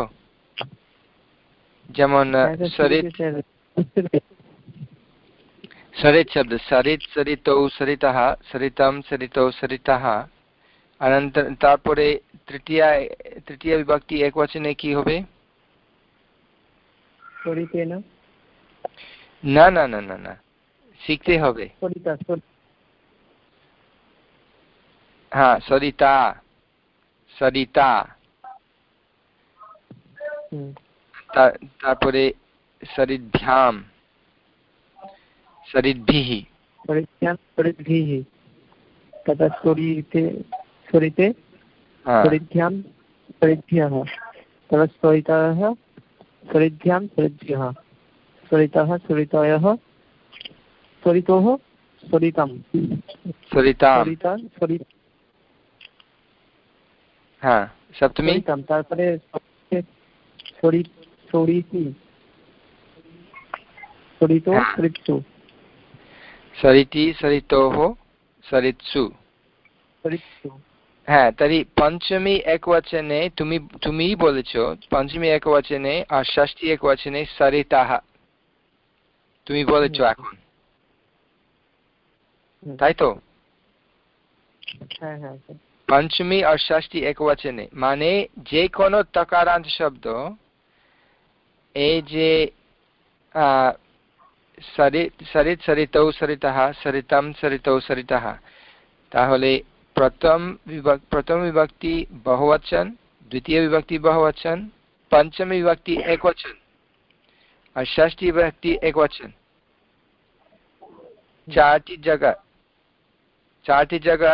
যেমন আহ, হ্যাঁ, স্যার, সরিত ঠিক আছে, স্যার। বুঝতে পেরেছি। सरित् शब्द सरित् सरितौ सरितः सरितं सरितौ सरितः অনন্তর তারপরে তৃতীয় তৃতীয় বিভক্তি একবচনে কি হবে সরিতে না না না না না না শিখতে হবে সরিতা সরি- হ্যাঁ সরিতা সরিতা হুম। তা- তারপরে সরিভ্যাম সরিদ্ভিः সরিত্যাম সরিদ্ভিः तथा सरिते सरिते হ্যাঁ सरिध्यां सरिभ्यः तथा सरिताः सरिध्यां सरिभ्यः सरितः सरितयः सरितोः सरितं সরিতাম सरिता सरि হ্যাঁ সপ্তমী তারপরে সরিতি হ্যাঁ। সরিৎসু সরিতি সরিতোः সরিৎসু। হ্যাঁ তর্हि পঞ্চমী একবচনে তুমি তুমিই বলেছ পঞ্চমী একবচনে আর ষষ্ঠী একবচনে সরিতাহ। তুমি বলেছ এখন। তাই তো? হ্যাঁ হ্যাঁ পঞ্চমী আর ষষ্ঠী একবচনে মানে যে কোনো তকারান্ত শব্দ, এই যে সরিত সরিত সরিতৌ সরিতः সরিতম, সরিতৌ সরিতः তাহলে প্রথম প্রথম বিভক্তি বহুবচন, দ্বিতীয় বিভক্তি বহুবচন, পঞ্চম বিভক্তি একবচন, আর ষষ্ঠী বিভক্তি একবচন। চারটি জায়গা চারটি জায়গা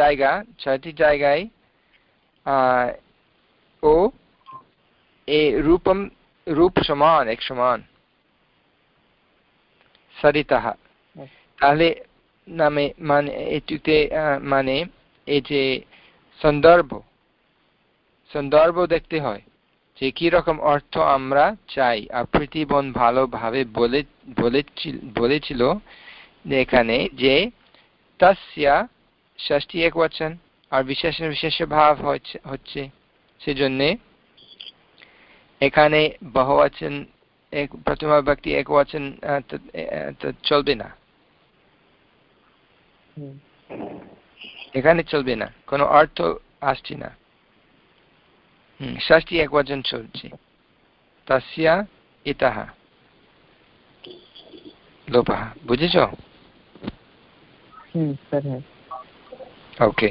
জায়গা ছয়টি জায়গায় ও, এ রূপম, রূপ সমান, এক সমান। সরিতः তাহলে নামে মানে এটিতে মানে এই যে সন্দর্ভ সন্দর্ভ দেখতে হয় যে কি রকম অর্থ আমরা চাই। আর প্রীতিবন ভালোভাবে বলে বলেছিল এখানে যে তস্যা ষষ্ঠী এক বচন আর বিশেষ বিশেষ ভাব হচ্ছে সেজন্যে এখানে বহুবচন এক প্রথম ব্যক্তি এক বচন চলবে না এখানে চলবে না কোনো অর্থ আসছে না ষষ্ঠী এক বচন চলছে তস্যা ইতः লোপः বুঝেছ ওকে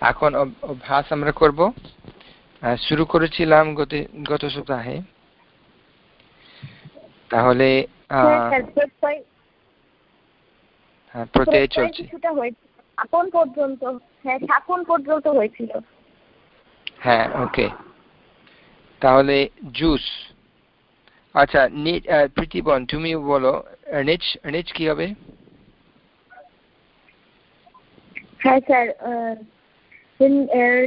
এখন অভ্যাস আমরা করব। শুরু করেছিলাম গত সপ্তাহে। তাহলে হ্যাঁ প্রত্যয় চলছে। এখন পর্যন্ত হ্যাঁ এখন পর্যন্ত হয়েছিল। হ্যাঁ ওকে তাহলে জুস আচ্ছা প্রীতিবন তুমি বলো নিচ নিচ কি হবে? হ্যাঁ স্যার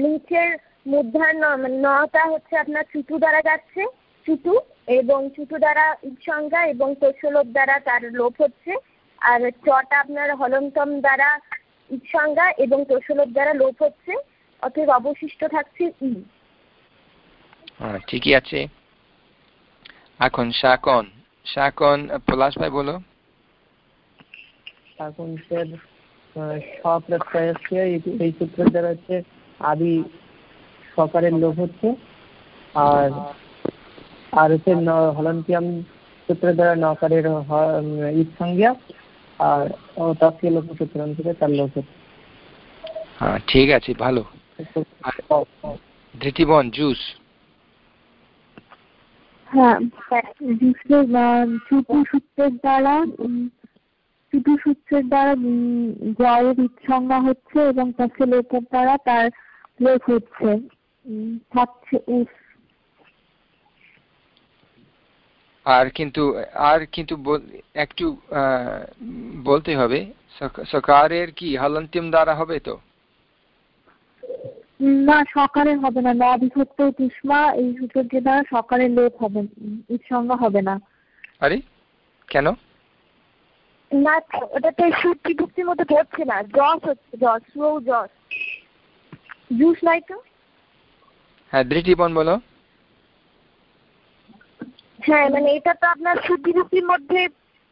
নিচের মূর্ধান্য নটা হচ্ছে আপনার চুটু দ্বারা যাচ্ছে চুটু এবং চুটু দ্বারা সংজ্ঞা এবং তোষলোপ দ্বারা তার লোপ হচ্ছে আর চটা আপনার হলন্তম দ্বারা সংজ্ঞা এবং তোষলোপ দ্বারা লোপ হচ্ছে অতএব অবশিষ্ট থাকছে ই। ঠিকই আছে। এখন শাকন শাকন পলাশ ভাই বলো। শাকন স্যার এই সূত্রের দ্বারা হচ্ছে আদি সকারের লোভ হচ্ছে। আর আর হচ্ছে হলন্তিয়াম সূত্রের দ্বারা নকারের ঈদ সংজ্ঞা আর তস্কে লোভ সূত্র থেকে তার লোভ হচ্ছে হ্যাঁ ঠিক আছে ভালো। ধৃতিবন জুস? হ্যাঁ জুসের সূত্রের দ্বারা চুটু সূত্রের দ্বারা জয়ের ইৎসংজ্ঞা হচ্ছে এবং তাকে লোকের দ্বারা তার লোক হচ্ছে। থাকছে উস আর কিন্তু আর কিন্তু একটু বলতে হবে সকারের কি হলন্তিম দ্বারা হবে তো? না সকালে হবে না। নবিভক্ত তুষ্মা এই সূত্রের দ্বারা সকালে লোপ হবে উৎসঙ্গ হবে না। আরে কেন? না ওটা তো সুদ বিভক্তির মধ্যে পড়ছে না জস হচ্ছে জস স্লো জস। জুস নাই তো হ্যাঁ দৃষ্টিপন বলো। হ্যাঁ মানে এটা তো আপনার সুদ বিভক্তির মধ্যে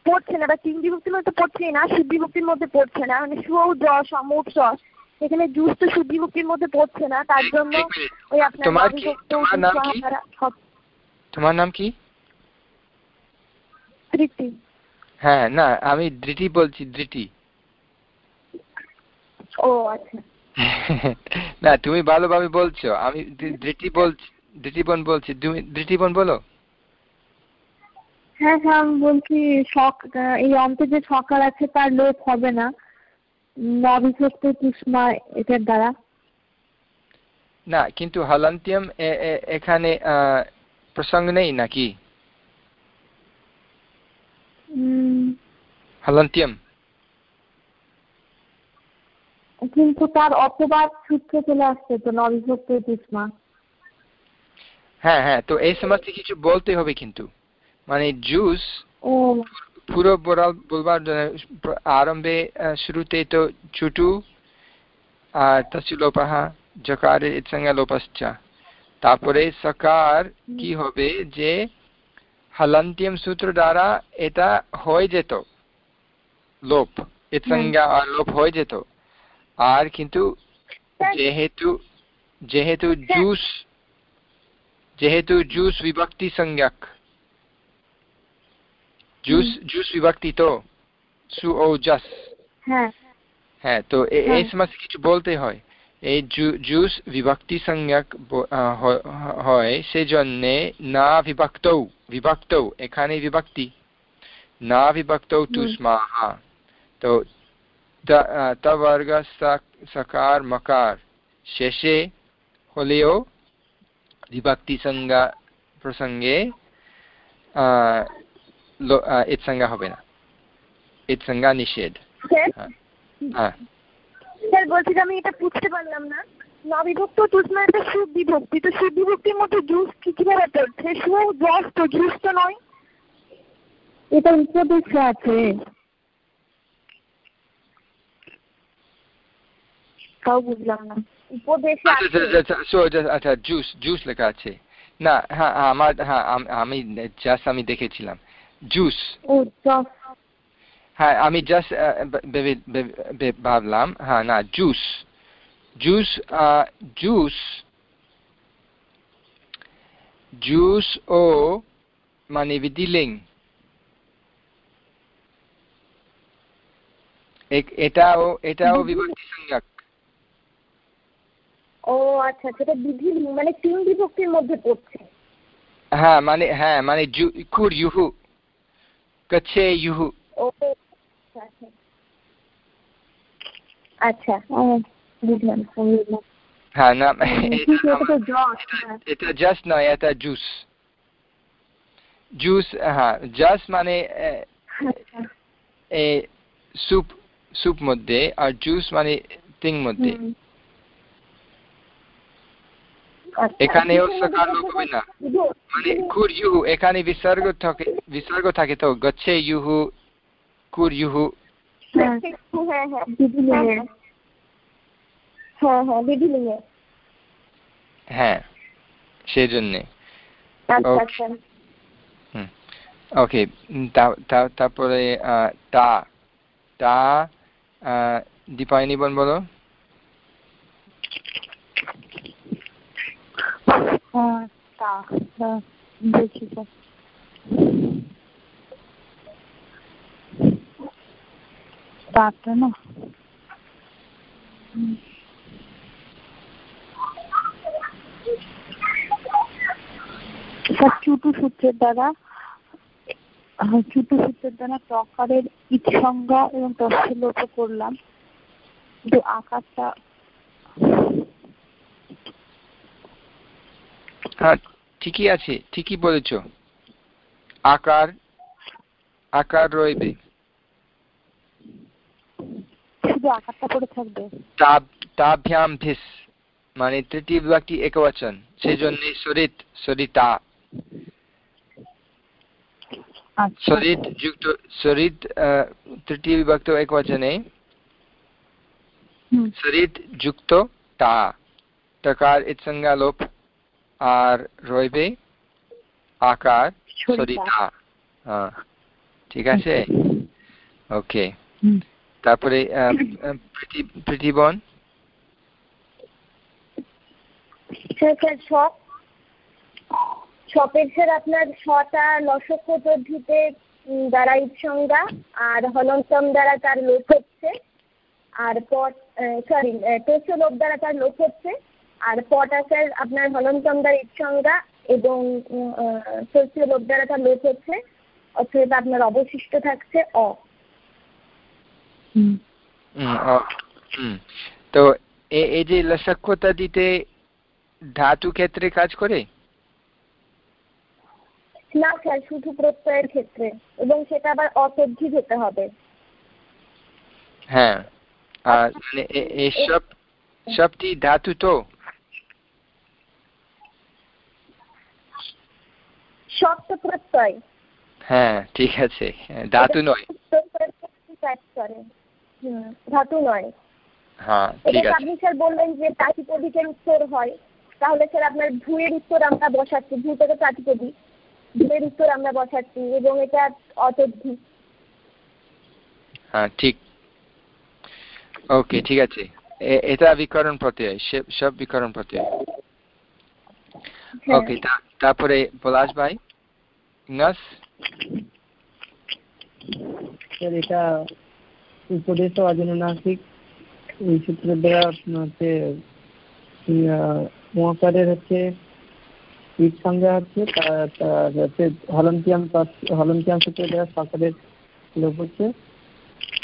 পড়ছে না বা তিন বিভক্তির মধ্যে পড়ছেই না সুদ বিভক্তির মধ্যে পড়ছে না মানে সুও জস অমুক জস। এখানে জুস তো সুদ বিভক্তির মধ্যে পড়ছে না তার জন্য ওই আপনার তোমার নাম কি তোমার নাম কি? তৃপ্তি। হ্যাঁ না আমি ধৃতি বলছি ধৃতি ও আচ্ছা। না তুমি ভালোভাবে বলছো। আমি ধৃতি বলছি ধৃতিবন বলছি। তুমি ধৃতিবন বলো? হ্যাঁ হ্যাঁ আমি বলছি শখ এই অন্তে যে সকাল আছে তার লোপ হবে না। নবিভক্ত তুষ্মা এটার দ্বারা। না কিন্তু হলন্তিয়াম এখানে প্রসঙ্গ নেই নাকি? হলন্তিয়াম। কিন্তু তার অপবাদ সূত্র চলে আসছে তো নবিভক্ত তুষ্মা হ্যাঁ হ্যাঁ তো এই সমস্ত কিছু বলতে হবে কিন্তু। মানে জুস পুরো বলবার আরম্ভে শুরুতে তো ছুটু আর তসু লোপাহ জকারের ইৎসঙ্গা লোপাশ্চ। তারপরে সকার কি হবে যে হলন্তিয়াম সূত্র দ্বারা এটা হয়ে যেত। লোপ। ইৎসঙ্গা আর লোপ হয়ে যেত। আর কিন্তু যেহেতু যেহেতু জুস যেহেতু জুস বিভক্তি সংজ্ঞক জুস জুস বিভক্তি তো। সু ও জাস। হ্যাঁ। হ্যাঁ তো এই সমস্ত কিছু বলতে হয়। এই জুস বিভক্তি সংজ্ঞক হয় সেজন্যে না বিভক্ত বিভক্ত এখানে বিভক্তি। না বিভক্ত তো তবর্গ সকার মকার। শেষে হলেও বিভক্তি সংজ্ঞা প্রসঙ্গে এর সংজ্ঞা হবে না। এর সংজ্ঞা নিষেধ। হ্যাঁ। স্যার বলছি যে আমি এটা বুঝতে পারলাম না। নবিভক্ত তুষ্মার একটা সুবিভক্তি তো সুবিভক্তির মধ্যে জুস কি কীভাবে পড়ছে সু জস তো জুস তো নয়। এটা উপদেশে আছে। তাও বুঝলাম না। উপদেশে আচ্ছা জুস জুস লেখা আছে। না হ্যাঁ আমার হ্যাঁ আমি জাস্ট আমি দেখেছিলাম। জুস ও হ্যাঁ আমি জাস্ট ভাবলাম হ্যাঁ না জুস জুস জুস জুস ও মানে বিধিলিং এটাও এটাও বিভক্তি সংজ্ঞক ও আচ্ছা সেটা বিধি মানে তিন বিভক্তির মধ্যে পড়ছে। হ্যাঁ মানে হ্যাঁ মানে কুর ইউহু কচ্ছে ইউহু। আচ্ছা আচ্ছা। বুঝলাম বুঝলাম। হ্যাঁ না এটা জাস্ট নয় এটা জুস। জুস হ্যাঁ জাস্ট মানে স্যুপ স্যুপ মধ্যে আর জুস মানে তিন মধ্যে। এখানেও সকার লোক হবে না মানে কুর ইউহু এখানে বিসর্গ থাকে বিসর্গ থাকে তো গচ্ছে ইউহু কুর ইউহু। হ্যাঁ হ্যাঁ হ্যাঁ হ্যাঁ সেই জন্যে। ওকে তারপরে তা তা দীপায়নি বোন বলো। তাটা না চুটু সূত্রের দ্বারা চুটু সূত্রের দ্বারা প্রকারের ইট সংজ্ঞা এবং তথ্য লোপ করলাম। কিন্তু আকারটা হ্যাঁ ঠিকই আছে ঠিকই বলেছ। আকার আকার রইবে। তাভ্যাম ভিস মানে তৃতীয় বিভক্তি একবচন সেই জন্য সরিত সরিতা সরিত যুক্ত সরিত তৃতীয় বিভক্ত একবচনে। সরিত যুক্ত তা। তকার ইৎসংজ্ঞা লোপ আর রইবে আকার সরিতা হ্যাঁ ঠিক আছে? ওকে। তারপরে প্রীতিবন সব সপের স্যার আপনার ছটা লসক পদ্ধতিতে দ্বারা সংজ্ঞা। আর হলন্তম দ্বারা তার লোপ হচ্ছে। আর পট সরি টেস্ট দ্বারা তার লোপ হচ্ছে। আর আপনার দ্বারা সংজ্ঞা এবং টেস্ট লোপ দ্বারা তার লোপ হচ্ছে অথবা আপনার অবশিষ্ট থাকছে অ। তো এই যে লসক্ষতা দিতে ধাতু ক্ষেত্রে কাজ করে? না স্যার শুধু প্রত্যয়ের ক্ষেত্রে এবং সেটা আবার অতদ্ধি হতে হবে। হ্যাঁ। আর মানে এসব সবটি ধাতু তো? সব তো প্রত্যয় হ্যাঁ ঠিক আছে। ধাতু নয়। ধাতু নয়। হ্যাঁ ঠিক আছে। আপনি স্যার বললেন যে প্রাতিপদিকের উত্তর হয়। তাহলে স্যার আপনার ভুয়ের উত্তর আমরা বসাচ্ছি। প্রাতিপদিক ভুয়ের উত্তর আমরা বসাচ্ছি এবং এটা অতদ্ধি হ্যাঁ ঠিক। ওকে ঠিক আছে। এটা বিকরণ প্রত্যয়। সব বিকরণ প্রত্যয়। ওকে তারপরে পলাশ ভাই। ইংলাস স্যার এটা উপদেশ অজননাসিক এই সূত্রের দ্বারা হচ্ছে মহাকারের হচ্ছে ইট সংজ্ঞা হচ্ছে তার হচ্ছে হলন্তিয়াম হলন্তিয়াম সূত্রের দ্বারা সকালের লোপ হচ্ছে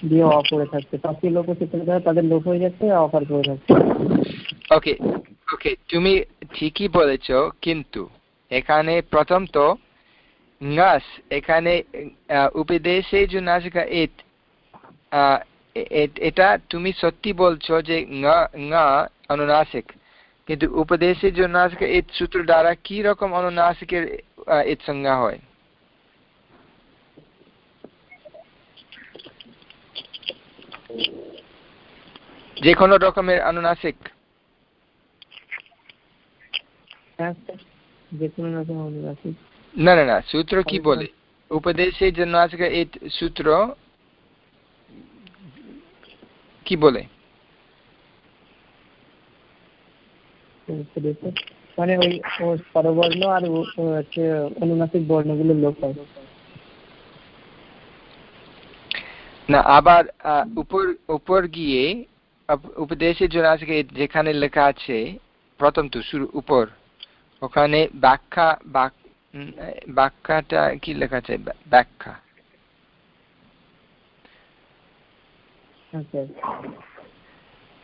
দিয়ে অ পড়ে থাকছে। পাঁচটি লোক সূত্রের দ্বারা তাদের লোপ হয়ে যাচ্ছে অফার পড়ে থাকছে। ওকে ওকে তুমি ঠিকই বলেছ কিন্তু এখানে প্রথম তো ngaস এখানে উপদেশে যে নাসিকা এট এটা তুমি সত্যি বলছো যে অনুনাসিক। কিন্তু উপদেশের জন্য আজকে এই সূত্র দ্বারা কি রকম অনুনাসিকের এর সংজ্ঞা হয়? যে কোনো রকমের অনুনাসিক। না না না সূত্র কি বলে? উপদেশের জন্য আজকে এই সূত্র কি বলে? মানে ওই স্বরবর্ণ আর হচ্ছে অনুনাসিক বর্ণগুলো লোপ হয়। না আবার উপর উপর গিয়ে উপদেশের জন্য আজকে যেখানে লেখা আছে প্রথম তো শুরু উপর ওখানে ব্যাখ্যা ব্যাখ্যাটা কি লেখা আছে? ব্যাখ্যা। আচ্ছা।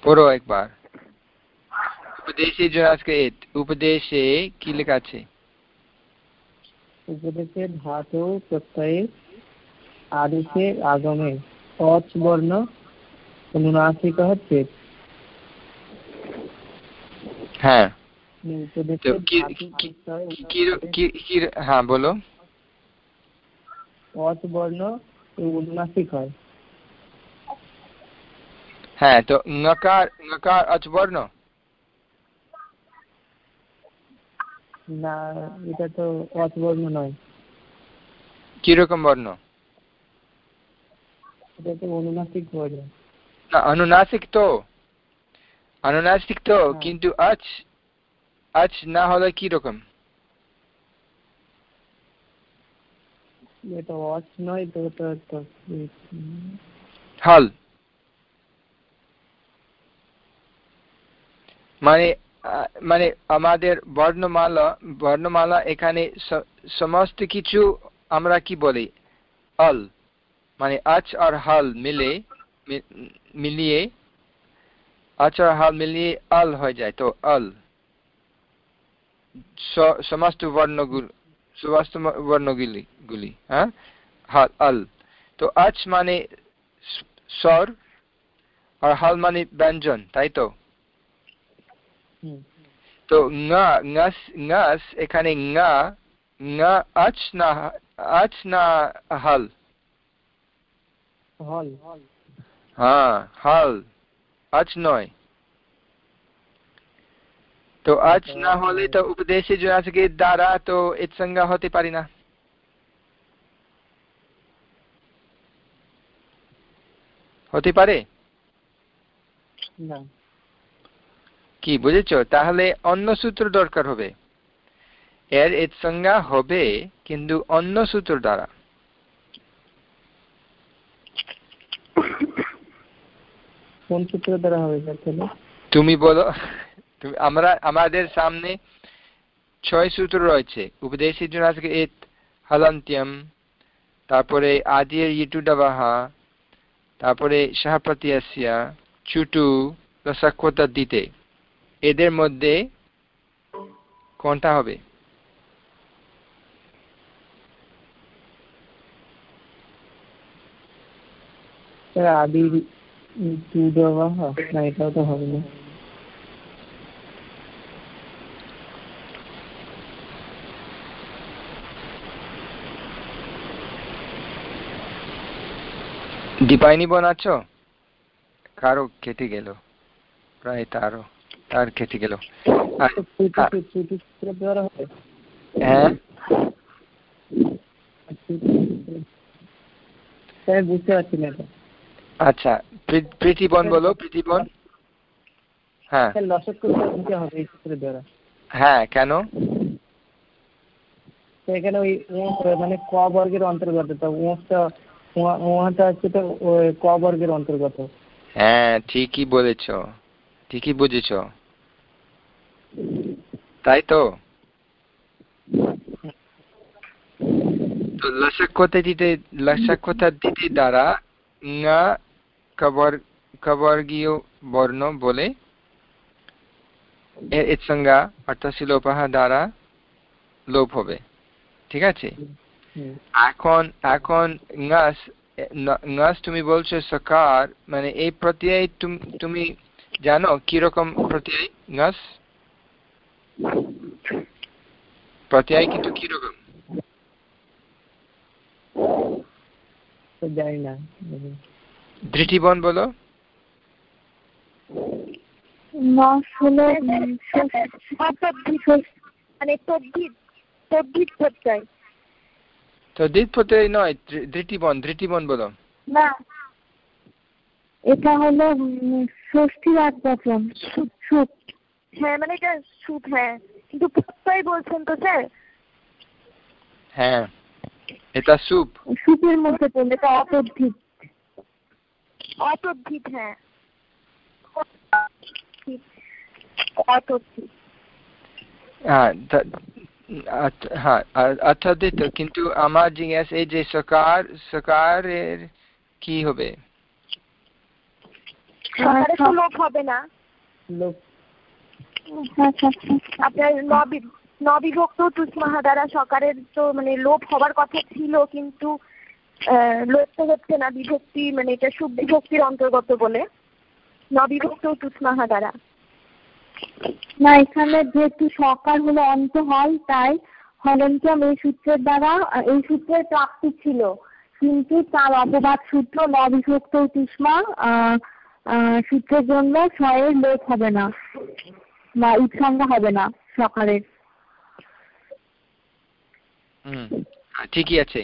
পড়ো একবার। উপদেশে জন্য আজকে উপদেশে কি লেখা আছে? উপদেশে ধাতু প্রত্যয়ে আদেশে আগমে অচ বর্ণ অনুনাসিক হচ্ছে। হ্যাঁ। হ্যাঁ বলো অচ বর্ণ অনুনাসিক হয়। হ্যাঁ তো নকার নকার অচ বর্ণ? না এটা তো অচ বর্ণ নয়। কীরকম বর্ণ? এটা তো অনুনাসিক বর্ণ। না অনুনাসিক তো। অনুনাসিক তো হ্যাঁ। কিন্তু আচ আচ না হলে কি রকম? এটা অচ নয় তো এটা হল। মানে মানে আমাদের বর্ণমালা বর্ণমালা এখানে সমস্ত কিছু আমরা কি বলি? অল মানে আচ আর হল মিলে মিলিয়ে আচ আর হল মিলিয়ে অল হয়ে যায় তো অল সমস্ত বর্ণগুলি সমস্ত বর্ণগুলি গুলি হ্যাঁ? হল অল তো আচ মানে স্বর আর হল মানে ব্যঞ্জন তাই তো? তো ngaস এখানে nga nga আচ না আচ না হল? হল। হ্যাঁ হল। আচ নয়। তো আজ না হলে তো উপদেশে যে আজকে দ্বারা তো এর হতে পারি না। হতে পারে? কি বুঝেছ? তাহলে অন্য সূত্র দরকার হবে। এর এর সংজ্ঞা হবে কিন্তু অন্য সূত্র দ্বারা। কোন সূত্র দ্বারা হবে তুমি বলো। আমরা, আমাদের সামনে ছয় সূত্র রয়েছে। উপদেশের জন্য আজকে এত হলন্ত্যম, তারপরে আদির ইটুডাবাহা তারপরে সাহাপ্রতিয়াসিয়া চুটু রসাক্ষতা দিতে। এদের মধ্যে কোনটা হবে? আদি না, এটাও তো হবে না। দীপায়নি বানাচ্ছ কারও কেটে গেল। প্রায় তারও তার কেটে গেল। হ্যাঁ? বুঝতে পারছি না আচ্ছা প্রীতিবন বলো প্রীতিবন হ্যাঁ। হ্যাঁ কেন? এখানে ওই মানে ক বর্গের অন্তর্গত ওটা হচ্ছে তো ক বর্গের অন্তর্গত। হ্যাঁ ঠিকই বলেছ, ঠিকই বুঝেছ। তাই তো? দ্বারা না কবর্গীয় বর্ণ বলে এর ইৎসংজ্ঞা অর্থাৎ দ্বারা লোপ হবে। ঠিক আছে? এখন এখন তুমি বলছো সকার মানে এই প্রত্যয় তুমি জানো কীরকম প্রত্যয় ngaস প্রত্যয় কিন্তু কীরকম জানি না বলো নস হলো মানে প্রত্যয় তদ্ধিত প্রত্যয় নয় ধৃতিবন ধৃতিবন বলো। না। এটা হলো ষষ্ঠী বচন সুপ হ্যাঁ মানে এটা সুপ হ্যাঁ। কিন্তু প্রত্যয় বলছেন তো স্যার। হ্যাঁ এটা সুপ। সুপের মধ্যে পড়লে এটা অতদ্ধিত। অতদ্ধিত হ্যাঁ। অতদ্ধিত। হ্যাঁ অর্থাৎ কিন্তু আমার জিজ্ঞাসা এই যে সকার সকারের কি হবে? লোক হবে না। আচ্ছা, আচ্ছা। আপনার নবিভক্ত তুষ্মাহা দ্বারা সকারের তো মানে লোপ হবার কথা ছিল কিন্তু লোপ তো হচ্ছে না বিভক্তি মানে এটা সুবিভক্তির অন্তর্গত বলে। নবিভক্ত তুষ্মাহা দ্বারা না এখানে যেহেতু সকার হলো অন্ত হয় তাই হলন্তম এই সূত্রের দ্বারা এই সূত্রের প্রাপ্তি ছিল। কিন্তু তার অপবাদ সূত্র নবিভক্ত তুষ্মা সূত্রের জন্য ছয়ের লোপ হবে না বা উৎসঙ্গ হবে না সকালের ঠিকই আছে।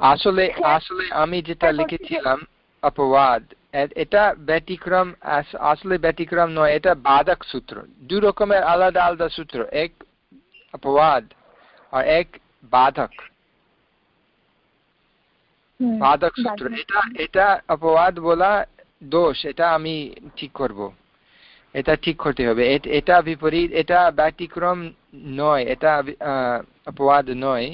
আসলে আসলে আমি যেটা লিখেছিলাম অপবাদ এটা ব্যতিক্রম আসলে ব্যতিক্রম নয় এটা বাধক সূত্র। দু রকমের আলাদা আলাদা সূত্র এক অপবাদ আর এক বাধক। বাধক সূত্র। এটা এটা অপবাদ বলা দোষ এটা আমি ঠিক করব। এটা ঠিক করতে হবে। এটা বিপরীত এটা ব্যতিক্রম নয় এটা অপবাদ নয়।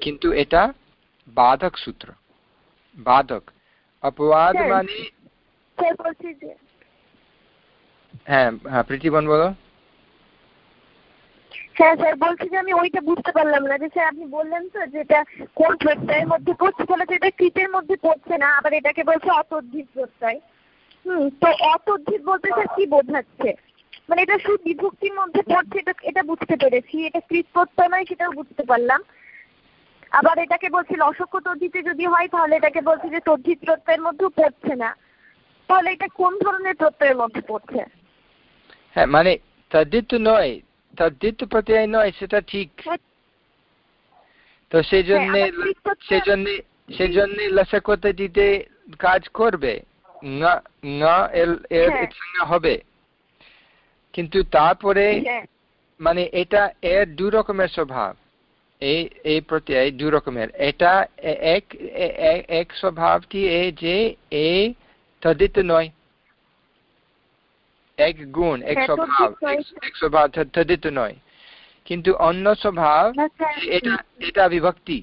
কিন্তু এটা বাধক সূত্র। বাধক। অপবাদ মানে হ্যাঁ হ্যাঁ প্রীতিবন বলো। হ্যাঁ স্যার বলছি যে আমি ওইটা বুঝতে পারলাম না। যে স্যার আপনি বললেন তো যে এটা কোন প্রত্যয়ের মধ্যে পড়ছে তাহলে এটা কৃতের মধ্যে পড়ছে না আবার এটাকে বলছে অতর্ধিত প্রত্যয় হুম তো অতর্ধিত বলতে স্যার কি বোঝাচ্ছে? মানে এটা শুধু বিভক্তির মধ্যে পড়ছে এটা এটা বুঝতে পেরেছি। এটা কৃত প্রত্যয় নয় সেটাও বুঝতে পারলাম। আবার এটাকে বলছি লসক্য তদ্ধিতে যদি হয় তাহলে এটাকে বলছি যে তদ্ধিত প্রত্যয়ের মধ্যেও পড়ছে না। তাহলে এটা কোন ধরনের প্রত্যয়ের মধ্যে পড়ছে? হ্যাঁ মানে তদ্ধিত নয় তদ্ধিত প্রত্যয় নয় সেটা ঠিক। তো সেই জন্য সেই জন্য সেই জন্য লসকতা দিতে কাজ করবে। এর হবে। কিন্তু তারপরে মানে এটা এর দু রকমের স্বভাব। এই এই প্রত্যয় দু রকমের। এটা এক এক স্বভাবটি এই যে এ তদিত নয়? এক গুণ এক স্বভাব এক স্বভাব তদিত নয়। কিন্তু অন্য স্বভাব এটা এটা বিভক্তি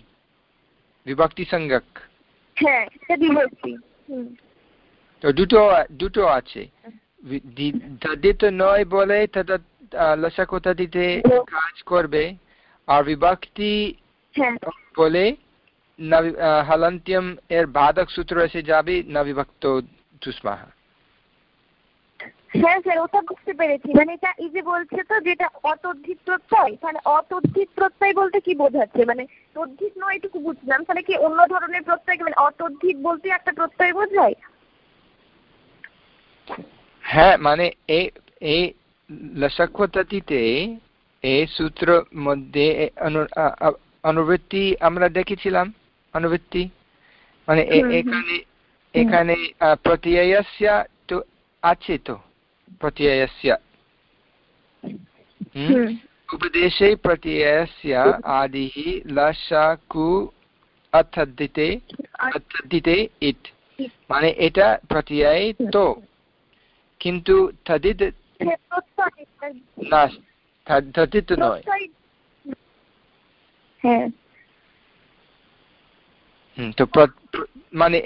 বিভক্তি সংজ্ঞক তো দুটো দুটো আছে। তদিত নয় বলে লসাকতা দিতে কাজ করবে। আর বিভক্তি বলে হলন্ত্যম এর বাধক সূত্র এসে যাবে না বিভক্ত হ্যাঁ স্যার ওটা বুঝতে পেরেছি। মানে এটা এই যে বলছে তো যেটা অতদ্ধিত প্রত্যয় তাহলে অতদ্ধিত প্রত্যয় বলতে কি বোঝাচ্ছে? মানে তদ্ধিত নয় এটুকু বুঝলাম। তাহলে কি অন্য ধরনের প্রত্যয় মানে অতদ্ধিত বলতে একটা প্রত্যয় বোঝায়? হ্যাঁ মানে এই এই লসাক্ষতিতে এই সূত্র মধ্যে অনুবৃত্তি আমরা দেখেছিলাম অনুবৃত্তি মানে এখানে এখানে প্রত্যয়স্য তো আছে তো प्रत्ययस्य उपदेशे प्रत्ययस्य आदिः लशकु अथद्दिते अथद्दिते इत् মানে এটা প্রত্যয় তো কিন্তু তদিত না তদিত নয়। তো মানে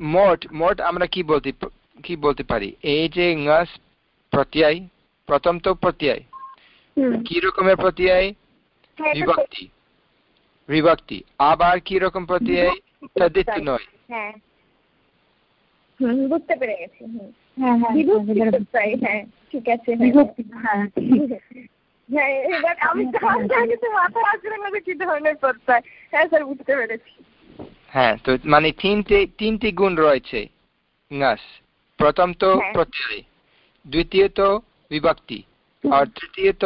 মোট মোট আমরা কি বলতে কি বলতে পারি? এই যে ngaস প্রত্যয় প্রথম তো প্রত্যয়। কি রকমের প্রত্যয়? হ্যাঁ, বিভক্তি। বিভক্তি। আবার কি রকম প্রত্যয়? তদ্ধিত নয়। হ্যাঁ। বুঝতে পেরে গেছি হ্যাঁ হ্যাঁ বিভক্তি প্রত্যয়, হ্যাঁ ঠিক আছে হ্যাঁ। হ্যাঁ। হ্যাঁ এবার আমি তো আগে তো আসলে না কি ধরনের প্রত্যয়। হ্যাঁ স্যার বুঝতে পেরেছি। হ্যাঁ তো মানে তিনটে তিনটি গুণ রয়েছে নাস প্রথম তো হ্যাঁ। প্রত্যয় দ্বিতীয়ত বিভক্তি আর তৃতীয়ত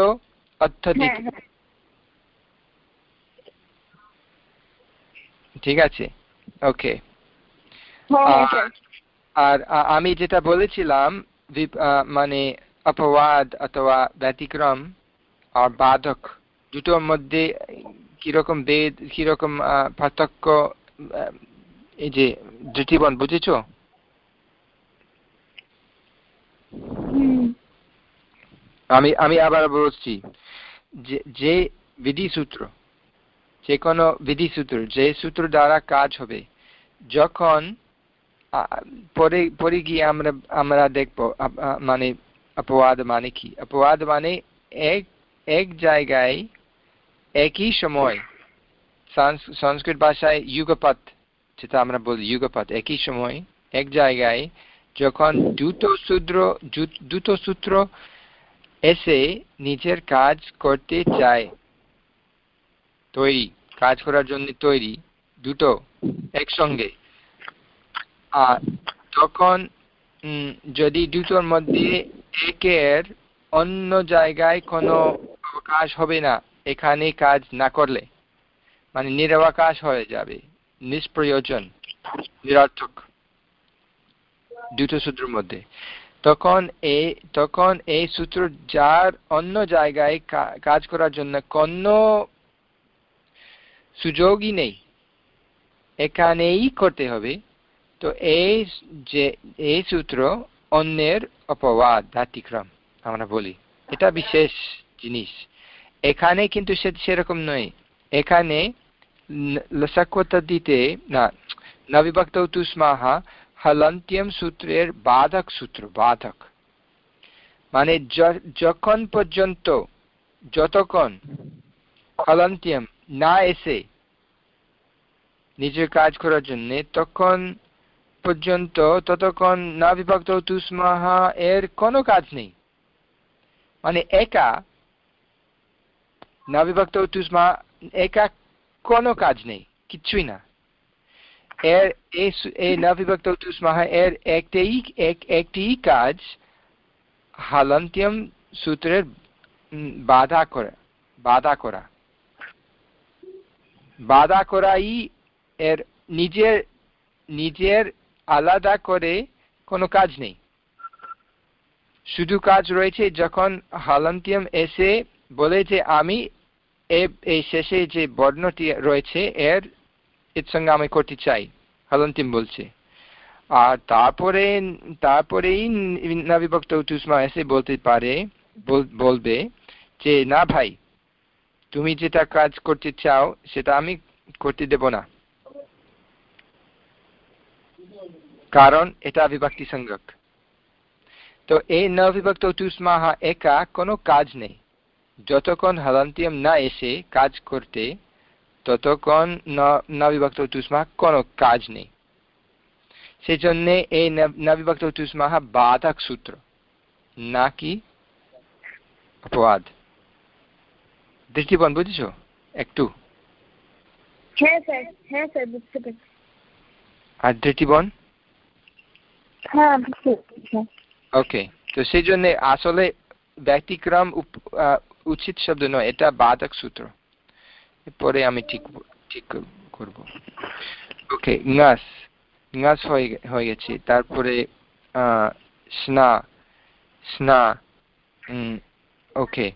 অর্থদিক হ্যাঁ। হ্যাঁ ঠিক আছে ওকে। হ্যাঁ হ্যাঁ, আর আমি যেটা বলেছিলাম মানে অপবাদ অথবা ব্যতিক্রম আর বাধক দুটোর মধ্যে কীরকম বেদ কীরকম পার্থক্য এই যে দৃষ্টিবন বুঝেছ? আমি আমি আবার বলছি যে যে বিধি সূত্র যে কোনো বিধি সূত্র যে সূত্র দ্বারা কাজ হবে যখন পরে পরে গিয়ে আমরা আমরা দেখব মানে অপবাদ মানে কি? অপবাদ মানে এক এক জায়গায় একই সময় সংস্কৃত ভাষায় যুগপথ যেটা আমরা বলি যুগপথ একই সময় এক জায়গায় যখন দুটো সূত্র দুটো সূত্র এসে নিজের কাজ করতে চায়, তৈরি, কাজ করার জন্য তৈরি দুটো একসঙ্গে তখন যদি দুটোর মধ্যে একের অন্য জায়গায় কোনো অবকাশ হবে না, এখানে কাজ না করলে মানে নিরবকাশ হয়ে যাবে, নিষ্প্রয়োজন, নিরর্থক দুটো সূত্রের মধ্যে। তখন এই তখন এই সূত্র যার অন্য জায়গায় কাজ করার জন্য কোনো সুযোগই নেই, এখানেই করতে হবে। তো এই যে, এই সূত্র অন্যের অপবাদ ব্যতিক্রম আমরা বলি। এটা বিশেষ জিনিস। এখানে কিন্তু সেরকম নয়। এখানে লসাকতা দিতে, না, নবিভক্ত তুষ্মাহা হলন্ত্যম সূত্রের বাধক সূত্র, বাধক। মানে যখন পর্যন্ত, যতক্ষণ হলন্ত্যম না এসে নিজের কাজ করার জন্য, তখন পর্যন্ত ততক্ষণ না বিভক্ত তুষ্মাহা এর কোনো কাজ নেই। মানে একা, না বিভক্ত তুষ্মা একা কোনো কাজ নেই, কিচ্ছুই না। এর এই এই নবিভক্ত তুষ্মাহা এর একটাই একটি কাজ হালন্ত্যম সূত্রের বাধা করা বাধা করা। বাধা করাই এর নিজের নিজের আলাদা করে কোনো কাজ নেই। শুধু কাজ রয়েছে যখন হালন্ত্যম এসে বলে যে আমি এই শেষে যে বর্ণটি রয়েছে এর এর সঙ্গে আমি করতে চাই হালন্তিম বলছে। আর তারপরে, তারপরেই নবিভক্ত তুষ্মা এসে বলতে পারে, বল- বলবে যে, না ভাই, তুমি যেটা কাজ করতে চাও সেটা আমি করতে দেব না। কারণ এটা বিভক্তি সংজ্ঞক তো এই নবিভক্ত তুষ্মাহা একা কোনো কাজ নেই। যতক্ষণ হালান্তিয়াম না এসে কাজ করতে ততক্ষণ ন- নবিভক্ত তুষ্মা কোনো কাজ নেই। সেই জন্য এই নব- নবিভক্ত তুষ্মাহা বাধক সূত্র। নাকি অপবাদ। দৃষ্টিবন বুঝেছ? একটু। হ্যাঁ স্যার। হ্যাঁ স্যার বুঝতে পেরেছি। আর দৃষ্টিবন হ্যাঁ ওকে তো সেই জন্য আসলে ব্যতিক্রম উচিত শব্দ নয়, এটা বাধক সূত্র। পরে আমি ঠিক ঠিক করব। ওকে ngaস ngaস হয়ে হয়ে গেছে। তারপরে স্না স্না ওকে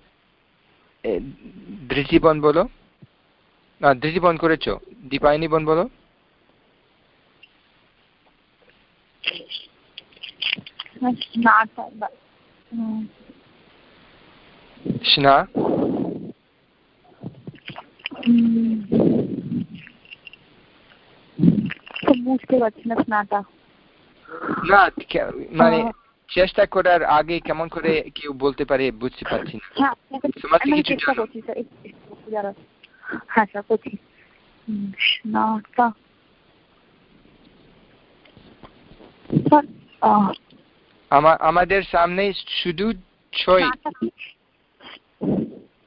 দৃষ্টিবন বলো। না দৃষ্টিবন করেছ? দীপায়নি বন বলো। স্নাটা বা- হুম। স্না হুম। খুব বুঝতে পারছি না স্নাটা না কে- মানে চেষ্টা করার আগে কেমন করে কেউ বলতে পারে বুঝতে পারছি না। হ্যাঁ সমাজে আমি কিছু চেষ্টা জানো? করছি স্যার একটু চেষ্টা করছি দাঁড়া হ্যাঁ স্যার করছি। হুম, স্নাটা স্যার আহ, আমা- আমাদের সামনে শুধু ছয়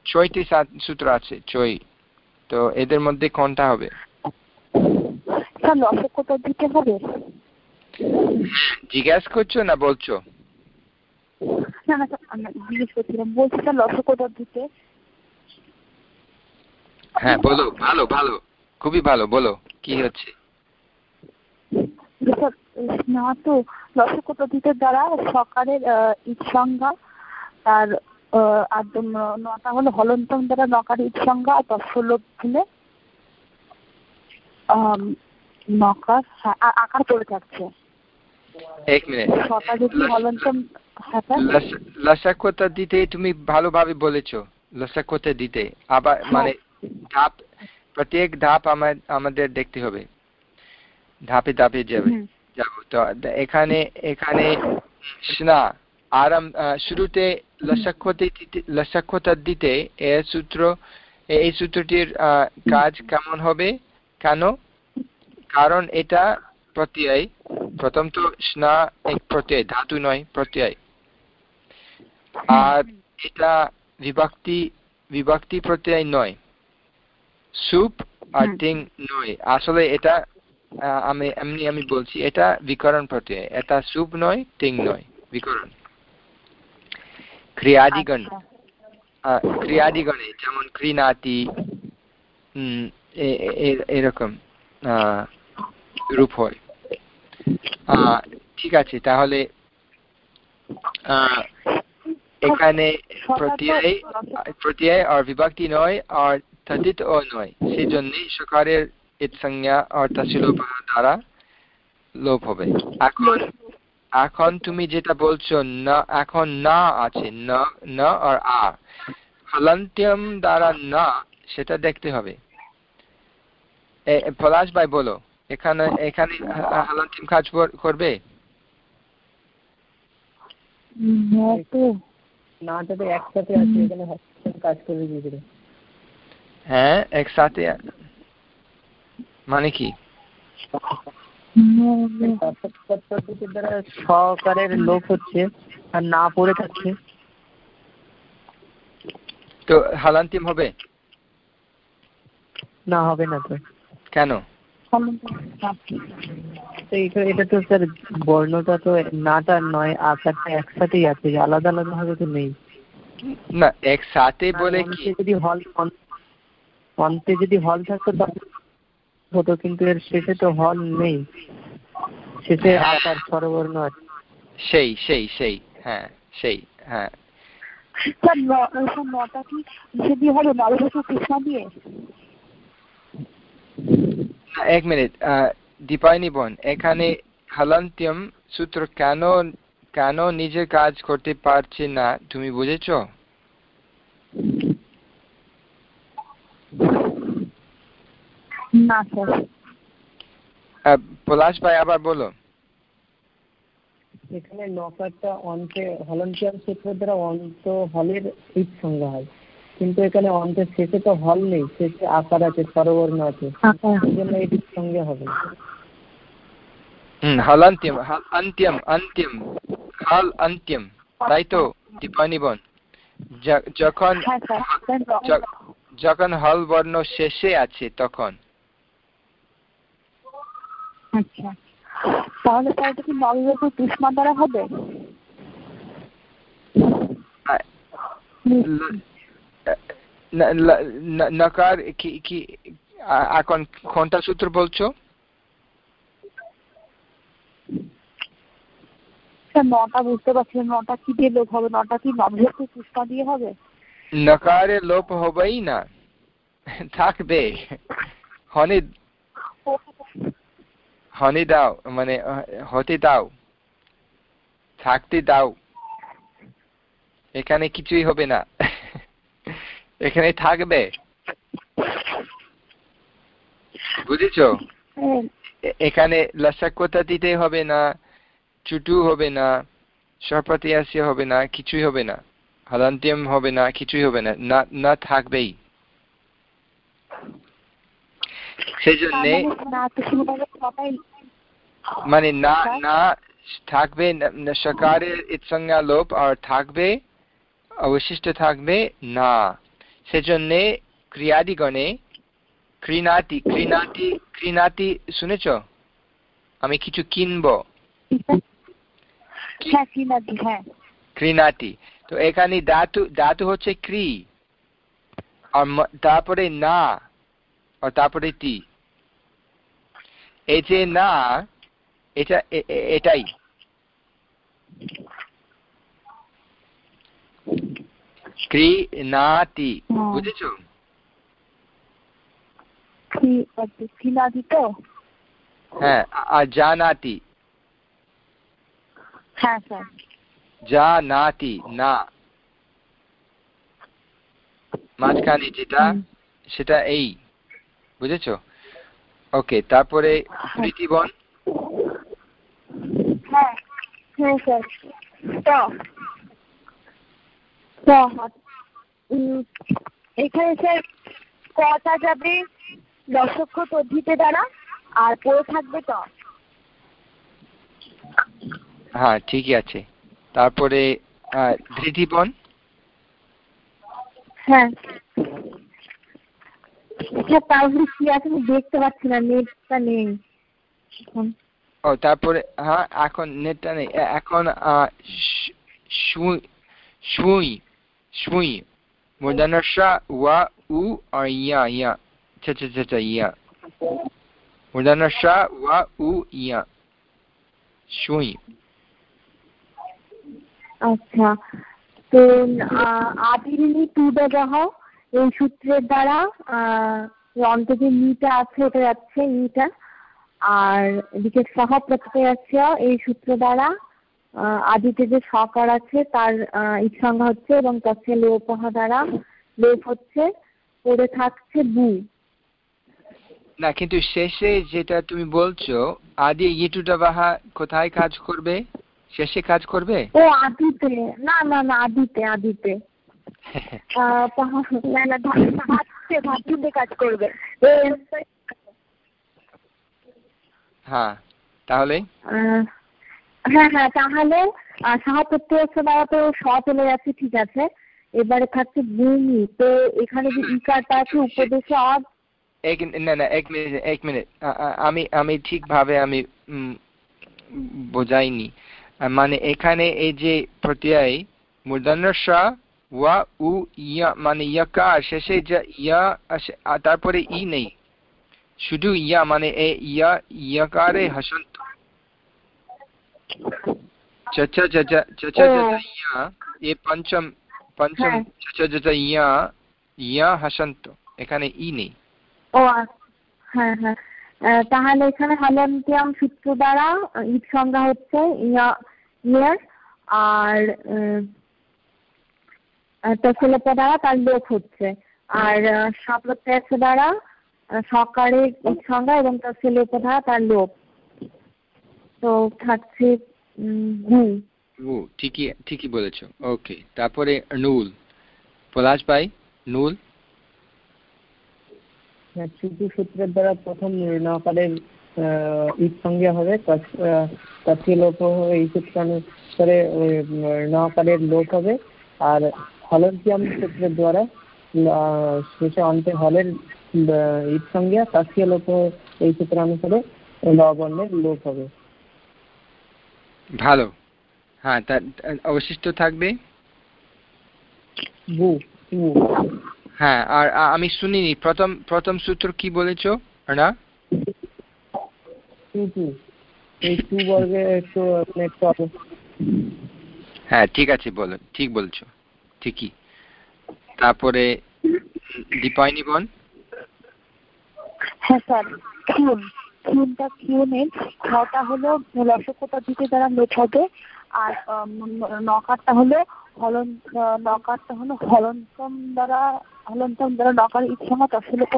ছয়টি সূত্র আছে ছয়। তো এদের মধ্যে কোনটা হবে? দিতে হবে? জিজ্ঞেস করছ না বলছো? না না জিজ্ঞেস করছিলাম বলছি স্যার লসকতা দিতে? হ্যাঁ বলো ভালো ভালো খুবই ভালো বলো কি হচ্ছে? স্যার না তো লসকতা দিতে দ্বারা সকালের ঈদ সংজ্ঞা আর আহ, আর নটা হলো হলন্তম দ্বারা নকার ঈদ সংজ্ঞা আর দশ ষোলো হলে নকার হ্যাঁ আকার পড়ে থাকছে। এক মিনিট। ছটা যদি হলন্তম হ্যাঁ লসাকতা দিতে তুমি ভালোভাবে বলেছ লসাকতা দিতে। আবার মানে ধাপ প্রত্যেক ধাপ আমাদের দেখতে হবে। ধাপে ধাপে যাবে। এখানে এখানে স্না আরাম শুরুতে লসাক্ষতে দিতে এ সূত্র এই সূত্রটির কাজ কেমন হবে? কেন? কারণ এটা প্রত্যয়। প্রথম তো স্না এক প্রত্যয়, ধাতু নয়, প্রত্যয়। আর এটা বিভক্তি বিভক্তি প্রত্যয় নয়। সুপ আর টিং নয়। আসলে এটা আমি এমনি আমি বলছি এটা বিকরণ প্রত্যয় এটা সুপ নয় টিং নয় বিকরণ। ক্রিয়াদিগণ। আচ্ছা। ক্রিয়াদিগণে যেমন এ- এরকম রূপ হয়। আহ, ঠিক আছে তাহলে আহ, এখানে প্রত্যয় প্রত্যয় আর বিভক্তি নয় আর তদিত ও নয় সেই জন্য সকারের ইত সংজ্ঞা তসিলোপ দ্বারা লোপ হবে। এখন এখন তুমি যেটা বলছো না এখন না আছে না না আর আ। হলন্ত্যম দ্বারা না সেটা দেখতে হবে। পলাশ ভাই বলো এখানে এখানে হলন্ত্যম কাজ করবে? হুম, নাটা তো একসাথে আছে এখানে কাজ করবে হ্যাঁ একসাথে মানে কি? পদ্ধতির দ্বারা সহকারের লোপ হচ্ছে আর না পড়ে থাকছে। তো হালান্তিম হবে? না হবে না তো। কেন? এটা এটা তো স্যার বর্ণটা তো নাটা নয় আকারটা একসাথেই আছে আলাদা আলাদা ভাবে তো নেই। না একসাথে বলে কি? যদি হল অন- অন্তে যদি হল থাকতো তাহলে হতো কিন্তু এর শেষে তো হল নেই। শেষে। আকার স্বরবর্ণ আছে সেই সেই সেই হ্যাঁ সেই হ্যাঁ। স্যার ন- স্যার নটা কি দিয়ে হবে নববছর কৃষ্ণা দিয়ে? এক মিনিট আহ, দীপায়নি বোন এখানে হালান্ত্যম সূত্র কেন কেন নিজের কাজ করতে পারছে না তুমি বুঝেছ? না স্যার। আহ, পলাশ ভাই আবার বলো এখানে নকারটা অন্তে সূত্রের দ্বারা অন্ত হলের ঈদ সংজ্ঞা হয়। কিন্তু এখানে অন্তের শেষে তো হল নেই শেষে আকার আছে আছে। আচ্ছা। জন্য এটির সঙ্গে হবে। হুম হালান্ত্যম হাল অন্ত্যম অন্ত্যম হাল অন্ত্যম তাই তো দীপায়নি বোন। যখন হ্যাঁ যখন হল বর্ণ শেষে আছে তখন। আচ্ছা। তাহলে এটা কি নববছর কৃষ্ণা দ্বারা হবে? নকার কি কি এখন কোনটা সূত্র বলছো? নটা বুঝতে পারছি নটা কি দিয়ে লোক হবে? নটা কি নববছর কৃষ্ণা দিয়ে হবে? নকারে লোপ হবেই না। থাকবে। হনি হনি দাও মানে হতে দাও, থাকতে দাও। এখানে কিছুই হবে না। এখানে থাকবে। বুঝেছ? এখানে লসাকতা দিতে হবে না, চুটু হবে না স্বপ্রত্যয়াস্য হবে না, কিছুই হবে না। হলন্ত্যম হবে না, কিছুই হবে না না থাকবেই। সেই মানে না না থাকবে সকারের ইৎসংজ্ঞা লোপ আর থাকবে অবশিষ্ট থাকবে না। সেজন্যে ক্রিয়াদিগণে ক্রীণাতি ক্রীণাতি ক্রীণাতি শুনেছ? আমি কিছু কিনব। ক্রীণাতি তো এখানে ধাতু ধাতু হচ্ছে ক্রি। আর তারপরে না। তারপরে তি এই যে না এটা এটাই। বুঝেছ? হ্যাঁ আর জানাতি হ্যাঁ স্যার। জানাতি না মাঝখানে যেটা সেটা এই। বুঝেছ? ওকে তারপরে প্রীতিবন হ্যাঁ হ্যাঁ স্যার। এখানে স্যার কটা যাবে দশক্ষ পদ্ধতিতে দ্বারা আর পড়ে থাকবে তো হ্যাঁ ঠিকই আছে। তারপরে ধৃতিবন হ্যাঁ। তাহলে কি আছে দেখতে পাচ্ছি না নেটটা নেই। ও তারপরে হ্যাঁ এখন নেটটা নেই। এখন সুই মূর্ধন্যসা ওয়া উ আর ইয়া ইয়া। ছা ছা ছা ছা ইয়া। ওয়া উ ইয়া। সুই আচ্ছা। তো আদিরিনী টু দেওয়া এই সূত্রের দ্বারা অন্ত যে নিটা আছে ওটা যাচ্ছে নিটা। আর এদিকে সহ প্রত্যয় আছে এই সূত্র দ্বারা আদিতে যে সকার আছে তার ইৎসংজ্ঞা হচ্ছে এবং তচ্ছে লোপহা দ্বারা লোপ হচ্ছে পড়ে থাকছে বু। না কিন্তু শেষে যেটা তুমি বলছো আদি ইটুটা বাহা কোথায় কাজ করবে? শেষে কাজ করবে? ও আদিতে। না না না আদিতে আদিতে। হ্যাঁ তাহলে? হ্যাঁ হ্যাঁ তাহলে সাহাপ্রত্যয় দ্বারা তো স চলে যাচ্ছে ঠিক আছে এবারে থাকছে ভূমি তো এখানে যে ইকারটা আছে উপদেশে আর এক, না না, এক মিনিট এক মিনিট আমি আমি ঠিকভাবে আমি বোঝাইনি। মানে এখানে এই যে প্রত্যয় মূর্ধন্যসা ওয়া উ ইয়া মানে ইয়াকার শেষে যা ইয়া তারপরে ই নেই শুধু ইয়া মানে এ ইয়া ইয়াকারে হাসন্ত চচা চচা চচা চচা ইয়া এ পঞ্চম পঞ্চম চচা চচা ইয়া ইয়া হাসন্ত এখানে ই নেই ও হ্যাঁ হ্যাঁ তাহলে এখানে হলন্তিয়াম সূত্র দ্বারা ঈদ সংজ্ঞা হচ্ছে ইয়া ইয়ার আর দ্বারা তার লোপ হচ্ছে। আর সাপ্রত্যাস দ্বারা সকারের সংজ্ঞা এবং তার তসলপ দ্বারা তার লোপ তো থাকছে ঘু ঘু ঠিকই ঠিকই বলেছ। ওকে তারপরে নুল। পলাশ ভাই নুল? তৃতীয় সূত্রের দ্বারা প্রথম নকারের ঈদ সঙ্গে হবে। তথ্য লোপ এই সূত্রানুসারে নকারের লোপ হবে। আর হলন্তিয়াম সূত্রের দ্বারা শেষে অন্তে হলের ঈদ সঙ্গে তাস্কিয়া লোপ এই সূত্রানুসারে লবর্ণের লোপ হবে। ভালো। হ্যাঁ তার অবশিষ্ট থাকবে? বু হ্যাঁ আর আমি শুনিনি প্রথম প্রথম সূত্র কি বলেছ না হ্যাঁ ঠিক আছে বলো ঠিক বলছো। ঠিকই। তারপরে দীপায়নি বন হ্যাঁ স্যার কিউন কিউনটা কিউনের হলো লসকতা দিকে দ্বারা হবে আর নকারটা হলো হলন নকারটা হলো হলন্তম দ্বারা হলন্তম দ্বারা নকার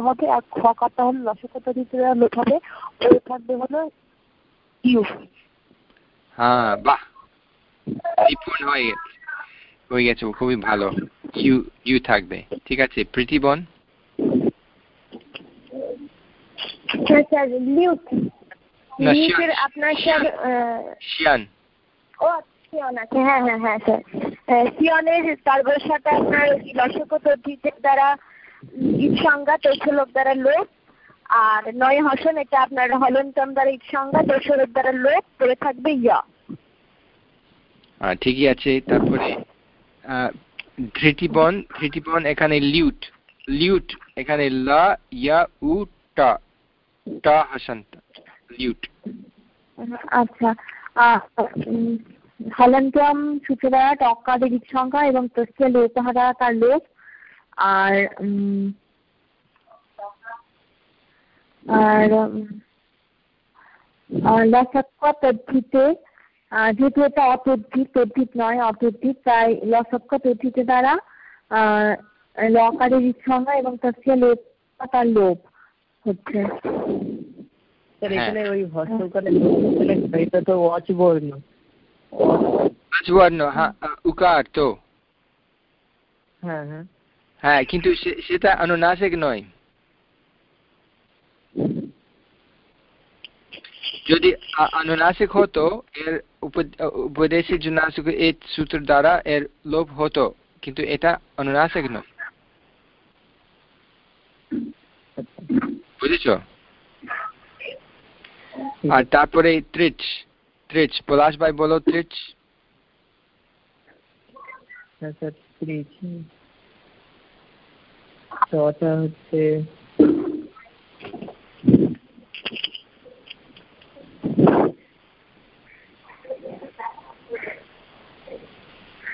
হবে আর খকারটা হলো লসকতা দিতে দ্বারা লোপ হবে ওই থাকবে হলো ইউ হ্যাঁ বাহ। নিপুণ হয়ে গেছে। হয়ে গেছে খুবই ভালো। ইউ ইউ থাকবে ঠিক আছে? প্রীতিবন হ্যাঁ আপনার স্যার শিয়ান ও সিয়ন আছে। হ্যাঁ হ্যাঁ হ্যাঁ স্যার। সিয়নের তালবসাটা আপনার দ্বারা দ্বারা লোক আর নয় হসন এটা আপনার হলন্তম দ্বারা ঈদ সংজ্ঞা তৈছলোক দ্বারা লোক পড়ে থাকবে ইয়া ঠিকই আছে তারপরে ধৃতিবন ধৃতিবন এখানে লিউট লিউট এখানে লা, ইয়া, উ, টা টা, হাসান্ত, লিউট। আচ্ছা হলন্তম দ্বারা টক্কাদের ঈদ সংখ্যা এবং তস্য লোপহা দ্বারা তার লোপ আর আর লসক্ক তদ্ধিতে এটা অতদ্ধিত তদ্ধিত নয় অতদ্ধিত তাই লসক্ক তদ্ধিতে দ্বারা আহ, লকারের সংখ্যা এবং তার লোপ হচ্ছে। হ্যাঁ। এখানে ওই হস্তকারে এটা তো ওয়াচ বর্ণ হ্যাঁ উকার তো। হ্যাঁ হ্যাঁ। হ্যাঁ কিন্তু সে- সেটা অনুনাসিক নয়। যদি অনুনাসিক হতো এর উপদেশী জুনাসিক এই সূত্র দ্বারা এর লোভ হতো, কিন্তু এটা অনুনাসিক নয় বুঝেছ? আর তারপরে ত্রিচ ত্রিচ, পলাশ ভাই বলো ত্রিচ। চটা হচ্ছে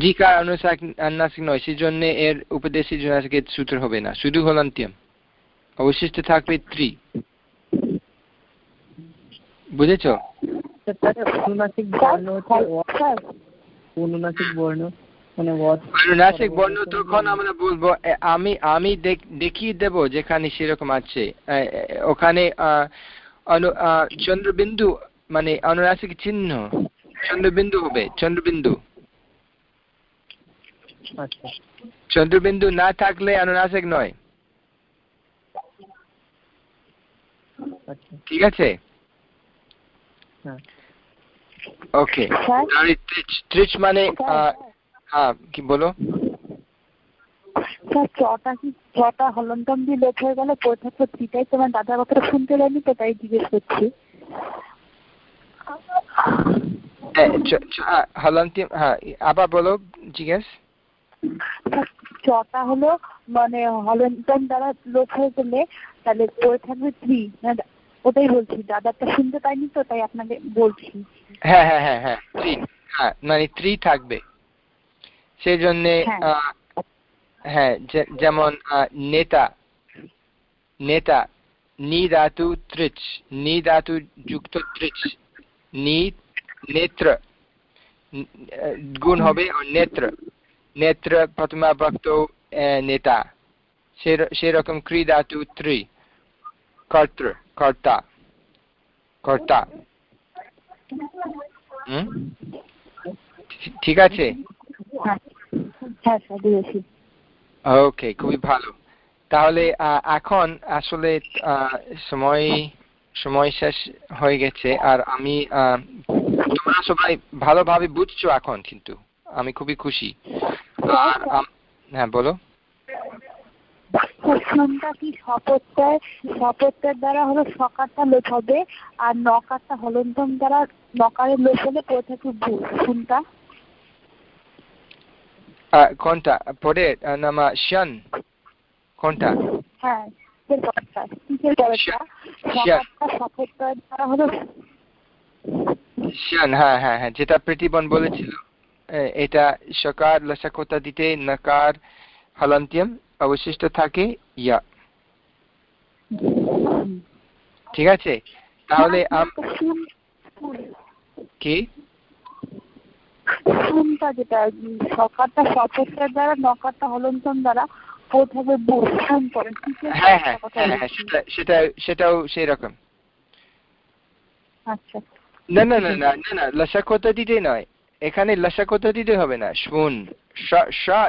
রিকার অনুনাসিক অনুনাসিক নয় সেজন্য এর উপদেশী জনাসিকের সূত্র হবে না। শুধু হলান্তিয়াম অবশিষ্ট থাকবে ত্রি। বুঝেছ? অনুনাসিক বর্ণ মানে বর্ণ তখন আমরা বলব আমি আমি দেখ- দেখিয়ে দেব যেখানে সেরকম আছে। ওখানে আহ, অনু- আহ, চন্দ্রবিন্দু মানে অনুনাসিক চিহ্ন। চন্দ্রবিন্দু হবে চন্দ্রবিন্দু। আচ্ছা। চন্দ্রবিন্দু না থাকলে অনুনাসিক নয়। আচ্ছা। ঠিক আছে? হ্যাঁ। ওকে। ত্রিচ মানে হ্যাঁ কি বলো? স্যার চটা কি চটা হলন্তম দিয়ে হয়ে গেল তোমার শুনতে তো তাই জিজ্ঞেস করছি। হ্যাঁ আবার বলো জিজ্ঞেস। চটা হলো মানে হলন্তম দ্বারা লোপ হয়ে গেলে তাহলে পড়ে থাকবে থ্রি ওটাই বলছি। দাদারটা শুনতে পাইনি তো তাই আপনাকে বলছি। হ্যাঁ হ্যাঁ হ্যাঁ হ্যাঁ থ্রি হ্যাঁ মানে থ্রি থাকবে। সেই জন্যে হ্যাঁ। হ্যাঁ যেমন নেতা। নেতা নি ধাতু ত্রিচ নি ধাতু যুক্ত ত্রিচ নি নেত্র। গুণ হবে নেত্র নেত্র প্রথমা ভক্ত নেতা। সেরকম ক্রি ধাতু ত্রি কর্তৃ। কর্তা। কর্তা ঠিক আছে? হ্যাঁ ওকে খুবই ভালো। তাহলে এখন আসলে আহ, সময় সময় শেষ হয়ে গেছে। আর আমি আহ, তোমরা সবাই ভালোভাবে বুঝছ এখন কিন্তু। আমি খুবই খুশি। আর হ্যাঁ বলো। কি দ্বারা হলো সকারটা লোপ হবে আর নকারটা হলন্তম দ্বারা নকারের লোপ হলে থাকবে ভুল কোনটা কোনটা? পরে নামা শান। কোনটা? হ্যাঁ হ্যাঁ হ্যাঁ হ্যাঁ যেটা প্রীতিবন বলেছিল। এটা সকার লসাকতা দিতে নকার হলন্ত্যম অবশিষ্ট থাকে ইয়া। ঠিক আছে? তাহলে কি? শুনটা যেটা সকারটা সপক্ষের দ্বারা নকারটা হলন্তন দ্বারা বোধন করেন হ্যাঁ হ্যাঁ হ্যাঁ সেটা সেটা সেটাও সেই রকম আচ্ছা। না না না না না না লসাকতা দিতে নয়। এখানে লসাকতা দিতে হবে না শুন।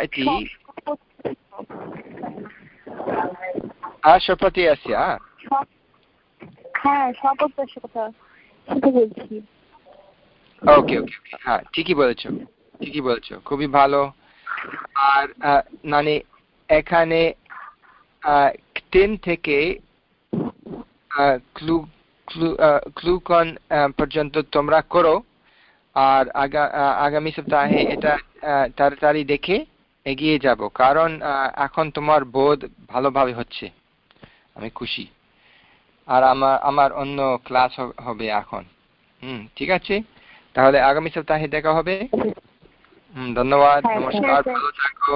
ইতি আশপতি আছে হ্যাঁ ওকে ওকে হ্যাঁ ঠিকই বলেছ ঠিকই বলেছ। খুবই ভালো। আর মানে এখানে টেন থেকে ক্লু ক্লুকন পর্যন্ত তোমরা করো। আর আগামী সপ্তাহে এটা তাড়াতাড়ি দেখে এগিয়ে যাব। কারণ এখন তোমার বোধ ভালোভাবে হচ্ছে। আমি খুশি। আর আমার আমার অন্য ক্লাস হবে এখন। হুম ঠিক আছে? তাহলে আগামী সপ্তাহে দেখা হবে। হুম ধন্যবাদ। নমস্কার ভালো থাকো।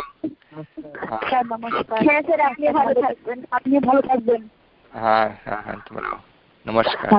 হ্যাঁ হ্যাঁ হ্যাঁ হ্যাঁ তোমরাও। নমস্কার।